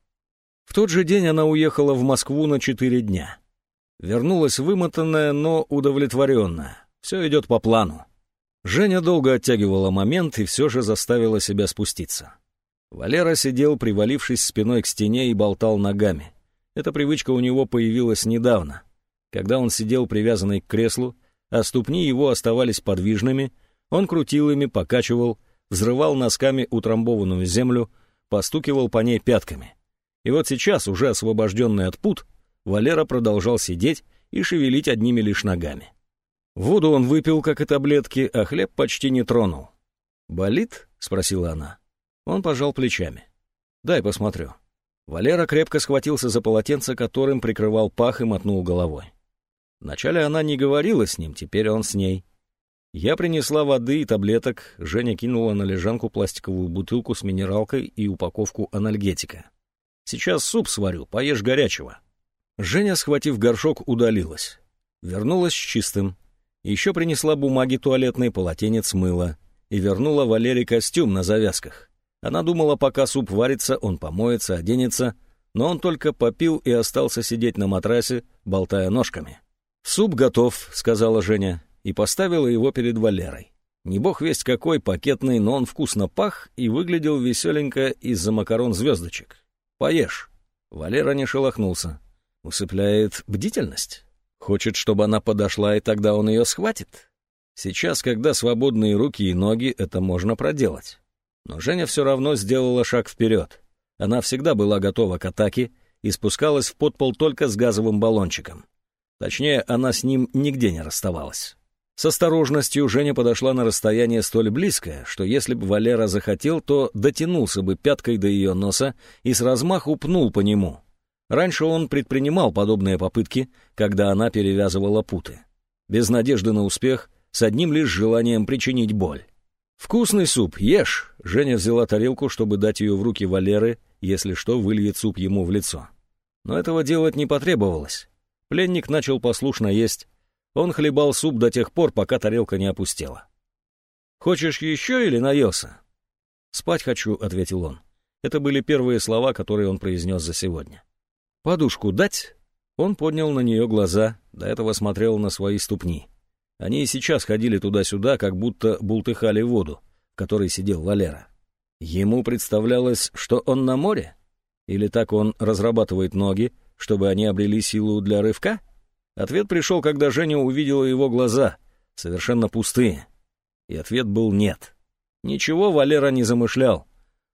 В тот же день она уехала в Москву на четыре дня. Вернулась вымотанная, но удовлетворенная. Все идет по плану. Женя долго оттягивала момент и все же заставила себя спуститься. Валера сидел, привалившись спиной к стене и болтал ногами. Эта привычка у него появилась недавно. Когда он сидел привязанный к креслу, а ступни его оставались подвижными — он крутил ими, покачивал, взрывал носками утрамбованную землю, постукивал по ней пятками. И вот сейчас, уже освобожденный от пут, Валера продолжал сидеть и шевелить одними лишь ногами. Воду он выпил, как и таблетки, а хлеб почти не тронул. «Болит?» — спросила она. Он пожал плечами. «Дай посмотрю». Валера крепко схватился за полотенце, которым прикрывал пах и мотнул головой. Вначале она не говорила с ним, теперь он с ней. Я принесла воды и таблеток, Женя кинула на лежанку пластиковую бутылку с минералкой и упаковку анальгетика. «Сейчас суп сварю, поешь горячего». Женя, схватив горшок, удалилась. Вернулась с чистым. Еще принесла бумаги туалетные, полотенец, мыло. И вернула Валере костюм на завязках. Она думала, пока суп варится, он помоется, оденется, но он только попил и остался сидеть на матрасе, болтая ножками. «Суп готов», — сказала Женя и поставила его перед Валерой. Не бог весть какой, пакетный, но он вкусно пах и выглядел веселенько из-за макарон звездочек. «Поешь». Валера не шелохнулся. Усыпляет бдительность. Хочет, чтобы она подошла, и тогда он ее схватит. Сейчас, когда свободные руки и ноги, это можно проделать. Но Женя все равно сделала шаг вперед. Она всегда была готова к атаке и спускалась в подпол только с газовым баллончиком. Точнее, она с ним нигде не расставалась. С осторожностью Женя подошла на расстояние столь близкое, что если бы Валера захотел, то дотянулся бы пяткой до ее носа и с размаху пнул по нему. Раньше он предпринимал подобные попытки, когда она перевязывала путы. Без надежды на успех, с одним лишь желанием причинить боль. «Вкусный суп, ешь!» Женя взяла тарелку, чтобы дать ее в руки Валеры, если что, выльет суп ему в лицо. Но этого делать не потребовалось. Пленник начал послушно есть, он хлебал суп до тех пор, пока тарелка не опустела. «Хочешь еще или наелся?» «Спать хочу», — ответил он. Это были первые слова, которые он произнес за сегодня. «Подушку дать?» Он поднял на нее глаза, до этого смотрел на свои ступни. Они и сейчас ходили туда-сюда, как будто бултыхали воду, в которой сидел Валера. Ему представлялось, что он на море? Или так он разрабатывает ноги, чтобы они обрели силу для рывка? Ответ пришел, когда Женя увидела его глаза, совершенно пустые. И ответ был «нет». Ничего Валера не замышлял.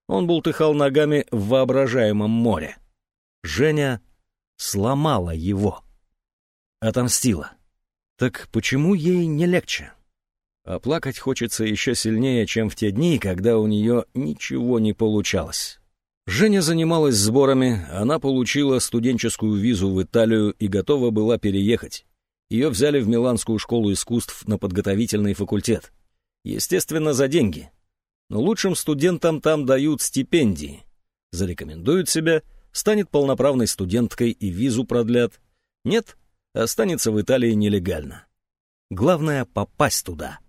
Он бултыхал ногами в воображаемом море. Женя сломала его. Отомстила. Так почему ей не легче? А плакать хочется еще сильнее, чем в те дни, когда у нее ничего не получалось. Женя занималась сборами, она получила студенческую визу в Италию и готова была переехать. Ее взяли в Миланскую школу искусств на подготовительный факультет. Естественно, за деньги. Но лучшим студентам там дают стипендии. Зарекомендуют себя, станет полноправной студенткой и визу продлят. Нет, останется в Италии нелегально. Главное — попасть туда.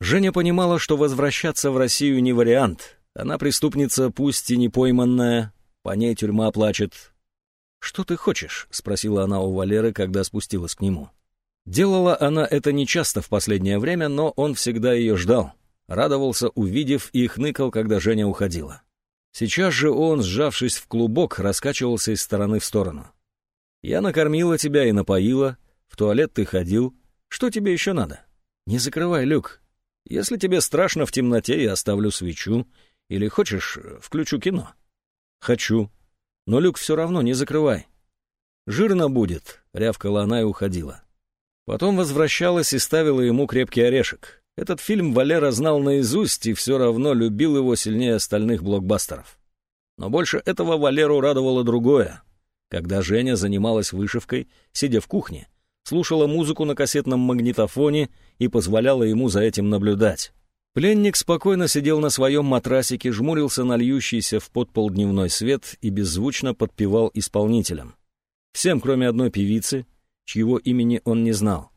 Женя понимала, что возвращаться в Россию не вариант — она преступница, пусть и не пойманная, по ней тюрьма плачет. «Что ты хочешь?» — спросила она у Валеры, когда спустилась к нему. Делала она это нечасто в последнее время, но он всегда ее ждал. Радовался, увидев, и хныкал, когда Женя уходила. Сейчас же он, сжавшись в клубок, раскачивался из стороны в сторону. «Я накормила тебя и напоила, в туалет ты ходил. Что тебе еще надо? Не закрывай люк. Если тебе страшно в темноте, я оставлю свечу или хочешь, включу кино? Хочу. Но люк все равно не закрывай. Жирно будет, рявкала она и уходила. Потом возвращалась и ставила ему крепкий орешек. Этот фильм Валера знал наизусть и все равно любил его сильнее остальных блокбастеров. Но больше этого Валеру радовало другое. Когда Женя занималась вышивкой, сидя в кухне, слушала музыку на кассетном магнитофоне и позволяла ему за этим наблюдать. Пленник спокойно сидел на своем матрасике, жмурился на льющийся в подпол дневной свет и беззвучно подпевал исполнителям. Всем, кроме одной певицы, чьего имени он не знал.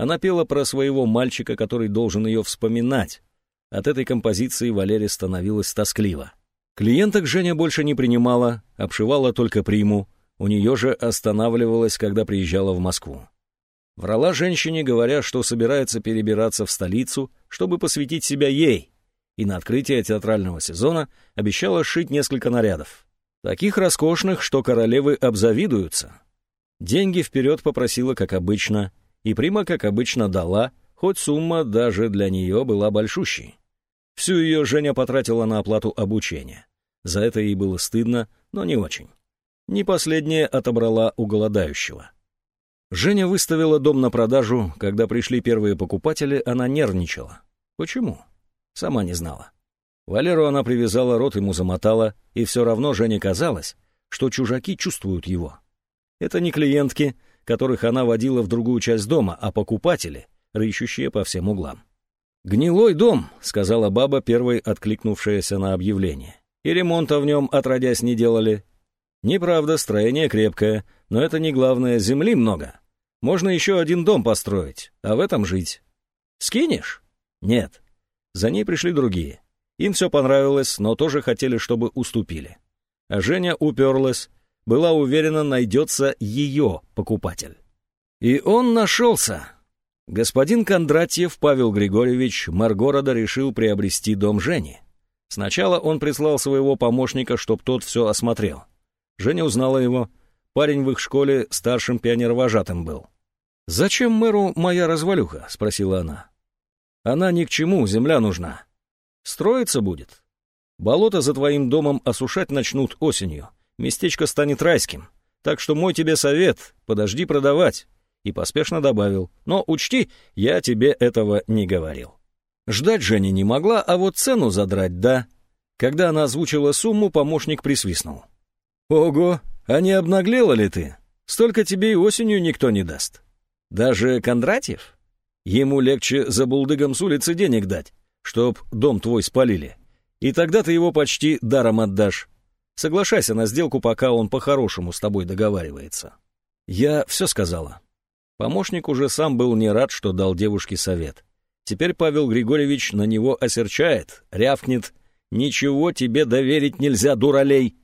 Она пела про своего мальчика, который должен ее вспоминать. От этой композиции Валере становилось тоскливо. Клиенток Женя больше не принимала, обшивала только приму, у нее же останавливалась, когда приезжала в Москву. Врала женщине, говоря, что собирается перебираться в столицу, чтобы посвятить себя ей, и на открытие театрального сезона обещала шить несколько нарядов. Таких роскошных, что королевы обзавидуются. Деньги вперед попросила, как обычно, и Прима, как обычно, дала, хоть сумма даже для нее была большущей. Всю ее Женя потратила на оплату обучения. За это ей было стыдно, но не очень. Не последнее отобрала у голодающего. Женя выставила дом на продажу. Когда пришли первые покупатели, она нервничала. Почему? Сама не знала. Валеру она привязала, рот ему замотала, и все равно Жене казалось, что чужаки чувствуют его. Это не клиентки, которых она водила в другую часть дома, а покупатели, рыщущие по всем углам. «Гнилой дом», — сказала баба, первой откликнувшаяся на объявление. «И ремонта в нем, отродясь, не делали. Неправда, строение крепкое, но это не главное, земли много. Можно еще один дом построить, а в этом жить. Скинешь? Нет. За ней пришли другие. Им все понравилось, но тоже хотели, чтобы уступили. А Женя уперлась, была уверена, найдется ее покупатель. И он нашелся. Господин Кондратьев Павел Григорьевич мэр города решил приобрести дом Жени. Сначала он прислал своего помощника, чтоб тот все осмотрел. Женя узнала его. Парень в их школе старшим пионеровожатым был. «Зачем мэру моя развалюха?» — спросила она. «Она ни к чему, земля нужна. Строиться будет. Болото за твоим домом осушать начнут осенью. Местечко станет райским. Так что мой тебе совет — подожди продавать». И поспешно добавил. «Но учти, я тебе этого не говорил». Ждать Женя не могла, а вот цену задрать — да. Когда она озвучила сумму, помощник присвистнул. «Ого, а не обнаглела ли ты? Столько тебе и осенью никто не даст. Даже Кондратьев? Ему легче за булдыгом с улицы денег дать, чтоб дом твой спалили. И тогда ты его почти даром отдашь. Соглашайся на сделку, пока он по-хорошему с тобой договаривается». Я все сказала. Помощник уже сам был не рад, что дал девушке совет. Теперь Павел Григорьевич на него осерчает, рявкнет. «Ничего тебе доверить нельзя, дуралей!»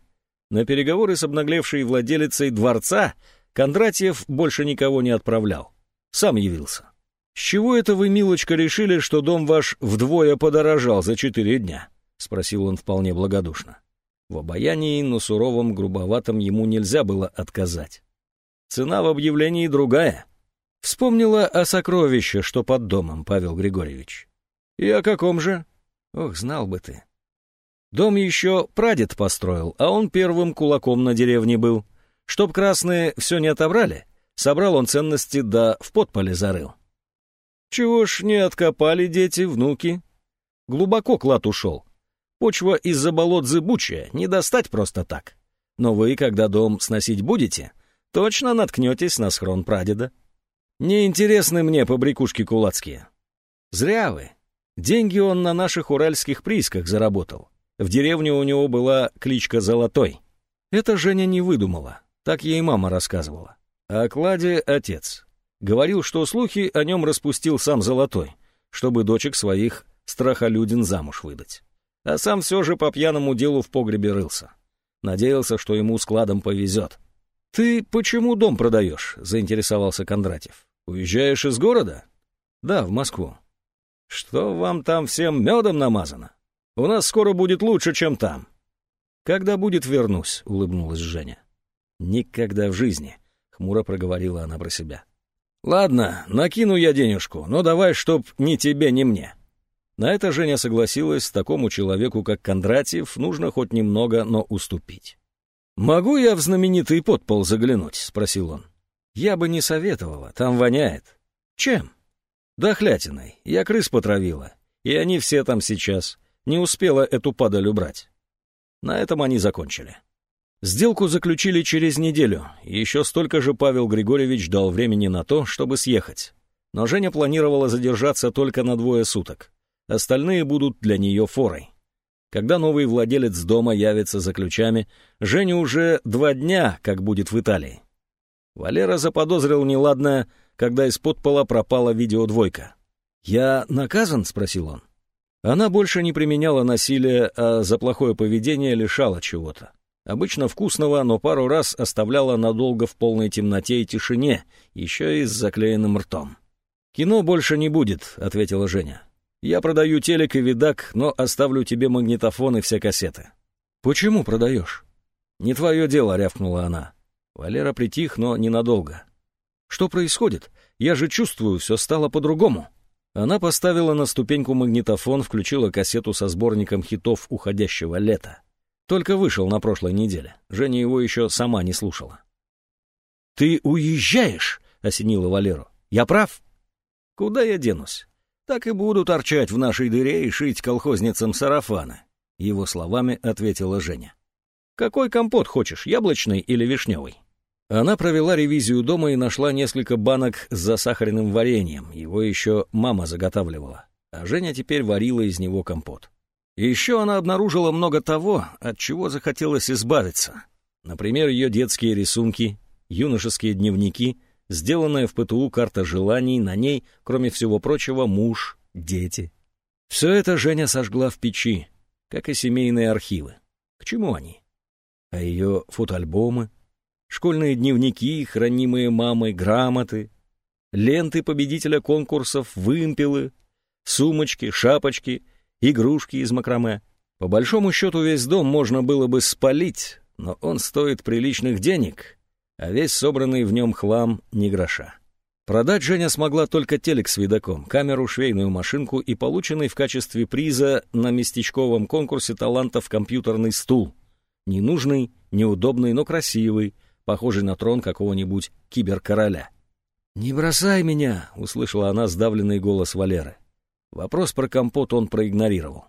На переговоры с обнаглевшей владелицей дворца Кондратьев больше никого не отправлял. Сам явился. «С чего это вы, милочка, решили, что дом ваш вдвое подорожал за четыре дня?» — спросил он вполне благодушно. В обаянии, но суровом, грубоватом ему нельзя было отказать. Цена в объявлении другая. Вспомнила о сокровище, что под домом, Павел Григорьевич. И о каком же? Ох, знал бы ты. Дом еще прадед построил, а он первым кулаком на деревне был. Чтоб красные все не отобрали, собрал он ценности да в подполе зарыл. Чего ж не откопали дети, внуки? Глубоко клад ушел. Почва из-за болот зыбучая, не достать просто так. Но вы, когда дом сносить будете, точно наткнетесь на схрон прадеда. Неинтересны мне побрякушки кулацкие. Зря вы. Деньги он на наших уральских приисках заработал. В деревне у него была кличка Золотой. Это Женя не выдумала, так ей мама рассказывала. А Кладе отец. Говорил, что слухи о нем распустил сам Золотой, чтобы дочек своих страхолюдин замуж выдать. А сам все же по пьяному делу в погребе рылся. Надеялся, что ему складом повезет. «Ты почему дом продаешь?» — заинтересовался Кондратьев. «Уезжаешь из города?» «Да, в Москву». «Что вам там всем медом намазано?» У нас скоро будет лучше, чем там». «Когда будет, вернусь», — улыбнулась Женя. «Никогда в жизни», — хмуро проговорила она про себя. «Ладно, накину я денежку, но давай, чтоб ни тебе, ни мне». На это Женя согласилась, такому человеку, как Кондратьев, нужно хоть немного, но уступить. «Могу я в знаменитый подпол заглянуть?» — спросил он. «Я бы не советовала, там воняет». «Чем?» «Дохлятиной. Я крыс потравила, и они все там сейчас не успела эту падаль убрать. На этом они закончили. Сделку заключили через неделю, еще столько же Павел Григорьевич дал времени на то, чтобы съехать. Но Женя планировала задержаться только на двое суток. Остальные будут для нее форой. Когда новый владелец дома явится за ключами, Женя уже два дня как будет в Италии. Валера заподозрил неладное, когда из-под пола пропала видеодвойка. «Я наказан?» — спросил он. Она больше не применяла насилие, а за плохое поведение лишала чего-то. Обычно вкусного, но пару раз оставляла надолго в полной темноте и тишине, еще и с заклеенным ртом. «Кино больше не будет», — ответила Женя. «Я продаю телек и видак, но оставлю тебе магнитофон и все кассеты». «Почему продаешь?» «Не твое дело», — рявкнула она. Валера притих, но ненадолго. «Что происходит? Я же чувствую, все стало по-другому». Она поставила на ступеньку магнитофон, включила кассету со сборником хитов уходящего лета. Только вышел на прошлой неделе. Женя его еще сама не слушала. «Ты уезжаешь?» — осенила Валеру. «Я прав?» «Куда я денусь? Так и буду торчать в нашей дыре и шить колхозницам сарафаны», — его словами ответила Женя. Какой компот хочешь, яблочный или вишневый?» Она провела ревизию дома и нашла несколько банок с засахаренным вареньем. Его еще мама заготавливала. А Женя теперь варила из него компот. Еще она обнаружила много того, от чего захотелось избавиться. Например, ее детские рисунки, юношеские дневники, сделанная в ПТУ карта желаний, на ней, кроме всего прочего, муж, дети. Все это Женя сожгла в печи, как и семейные архивы. К чему они? А ее фотоальбомы, школьные дневники, хранимые мамой, грамоты, ленты победителя конкурсов, вымпелы, сумочки, шапочки, игрушки из макраме. По большому счету весь дом можно было бы спалить, но он стоит приличных денег, а весь собранный в нем хлам ни гроша. Продать Женя смогла только телек с видоком, камеру, швейную машинку и полученный в качестве приза на местечковом конкурсе талантов компьютерный стул. Ненужный, неудобный, но красивый, похожий на трон какого-нибудь киберкороля. «Не бросай меня!» — услышала она сдавленный голос Валеры. Вопрос про компот он проигнорировал.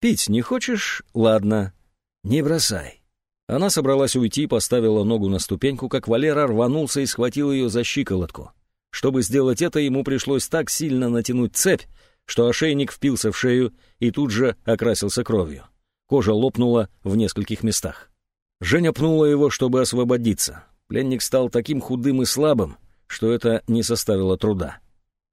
«Пить не хочешь? Ладно. Не бросай». Она собралась уйти, поставила ногу на ступеньку, как Валера рванулся и схватил ее за щиколотку. Чтобы сделать это, ему пришлось так сильно натянуть цепь, что ошейник впился в шею и тут же окрасился кровью. Кожа лопнула в нескольких местах. Женя пнула его, чтобы освободиться. Пленник стал таким худым и слабым, что это не составило труда.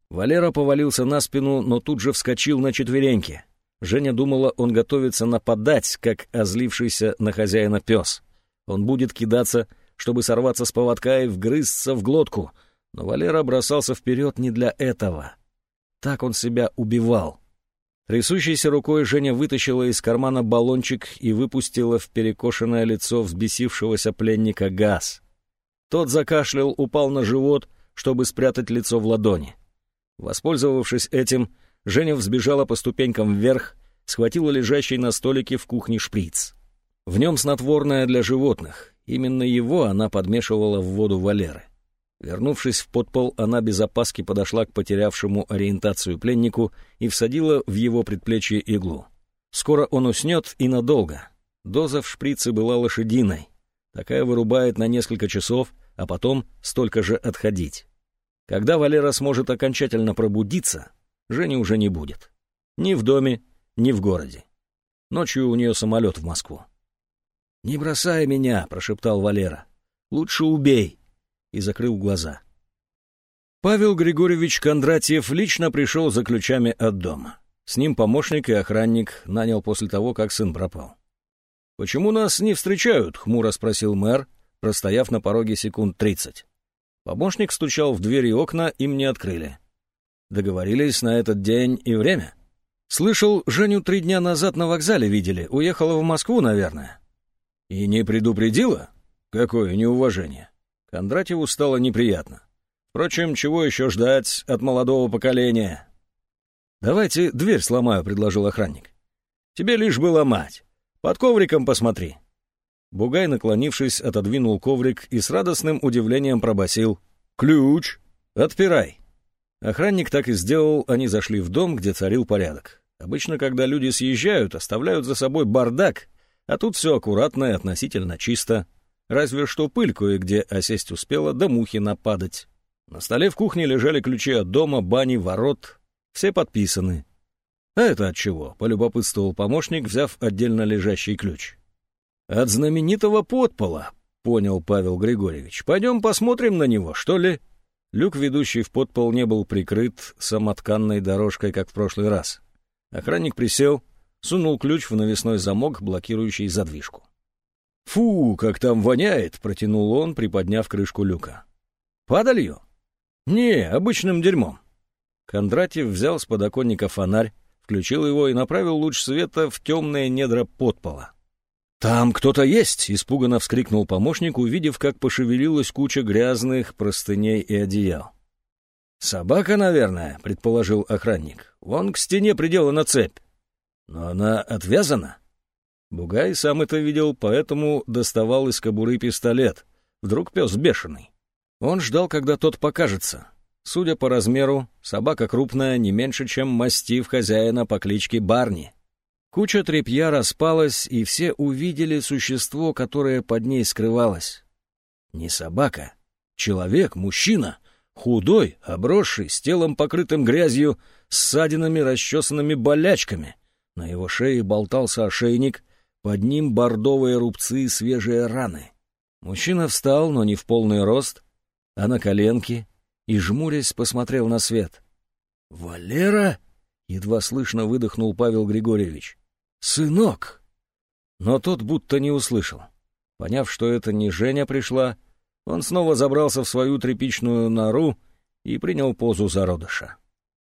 Валера повалился на спину, но тут же вскочил на четвереньки. Женя думала, он готовится нападать, как озлившийся на хозяина пес. Он будет кидаться, чтобы сорваться с поводка и вгрызться в глотку. Но Валера бросался вперед не для этого. Так он себя убивал. Трясущейся рукой Женя вытащила из кармана баллончик и выпустила в перекошенное лицо взбесившегося пленника газ. Тот закашлял, упал на живот, чтобы спрятать лицо в ладони. Воспользовавшись этим, Женя взбежала по ступенькам вверх, схватила лежащий на столике в кухне шприц. В нем снотворное для животных. Именно его она подмешивала в воду Валеры. Вернувшись в подпол, она без опаски подошла к потерявшему ориентацию пленнику и всадила в его предплечье иглу. Скоро он уснет и надолго. Доза в шприце была лошадиной. Такая вырубает на несколько часов, а потом столько же отходить. Когда Валера сможет окончательно пробудиться, Жени уже не будет. Ни в доме, ни в городе. Ночью у нее самолет в Москву. «Не бросай меня», — прошептал Валера. «Лучше убей» и закрыл глаза. Павел Григорьевич Кондратьев лично пришел за ключами от дома. С ним помощник и охранник нанял после того, как сын пропал. «Почему нас не встречают?» — хмуро спросил мэр, простояв на пороге секунд тридцать. Помощник стучал в двери и окна, им не открыли. Договорились на этот день и время. Слышал, Женю три дня назад на вокзале видели, уехала в Москву, наверное. И не предупредила? Какое неуважение. Кондратьеву стало неприятно. Впрочем, чего еще ждать от молодого поколения? «Давайте дверь сломаю», — предложил охранник. «Тебе лишь бы ломать. Под ковриком посмотри». Бугай, наклонившись, отодвинул коврик и с радостным удивлением пробасил: «Ключ! Отпирай!» Охранник так и сделал, они зашли в дом, где царил порядок. Обычно, когда люди съезжают, оставляют за собой бардак, а тут все аккуратно и относительно чисто. Разве что пыль кое-где осесть успела, да мухи нападать. На столе в кухне лежали ключи от дома, бани, ворот. Все подписаны. «А это от чего?» — полюбопытствовал помощник, взяв отдельно лежащий ключ. «От знаменитого подпола», — понял Павел Григорьевич. «Пойдем посмотрим на него, что ли?» Люк, ведущий в подпол, не был прикрыт самотканной дорожкой, как в прошлый раз. Охранник присел, сунул ключ в навесной замок, блокирующий задвижку. «Фу, как там воняет!» — протянул он, приподняв крышку люка. «Падалью?» «Не, обычным дерьмом». Кондратьев взял с подоконника фонарь, включил его и направил луч света в темные недра подпола. «Там кто-то есть!» — испуганно вскрикнул помощник, увидев, как пошевелилась куча грязных простыней и одеял. «Собака, наверное», — предположил охранник. «Вон к стене приделана цепь. Но она отвязана». Бугай сам это видел, поэтому доставал из кобуры пистолет. Вдруг пес бешеный. Он ждал, когда тот покажется. Судя по размеру, собака крупная, не меньше, чем мастив хозяина по кличке Барни. Куча тряпья распалась, и все увидели существо, которое под ней скрывалось. Не собака, человек, мужчина, худой, обросший, с телом покрытым грязью, с ссадинами, расчесанными болячками. На его шее болтался ошейник, под ним бордовые рубцы и свежие раны. Мужчина встал, но не в полный рост, а на коленки, и, жмурясь, посмотрел на свет. «Валера?» — едва слышно выдохнул Павел Григорьевич. «Сынок!» Но тот будто не услышал. Поняв, что это не Женя пришла, он снова забрался в свою тряпичную нору и принял позу зародыша.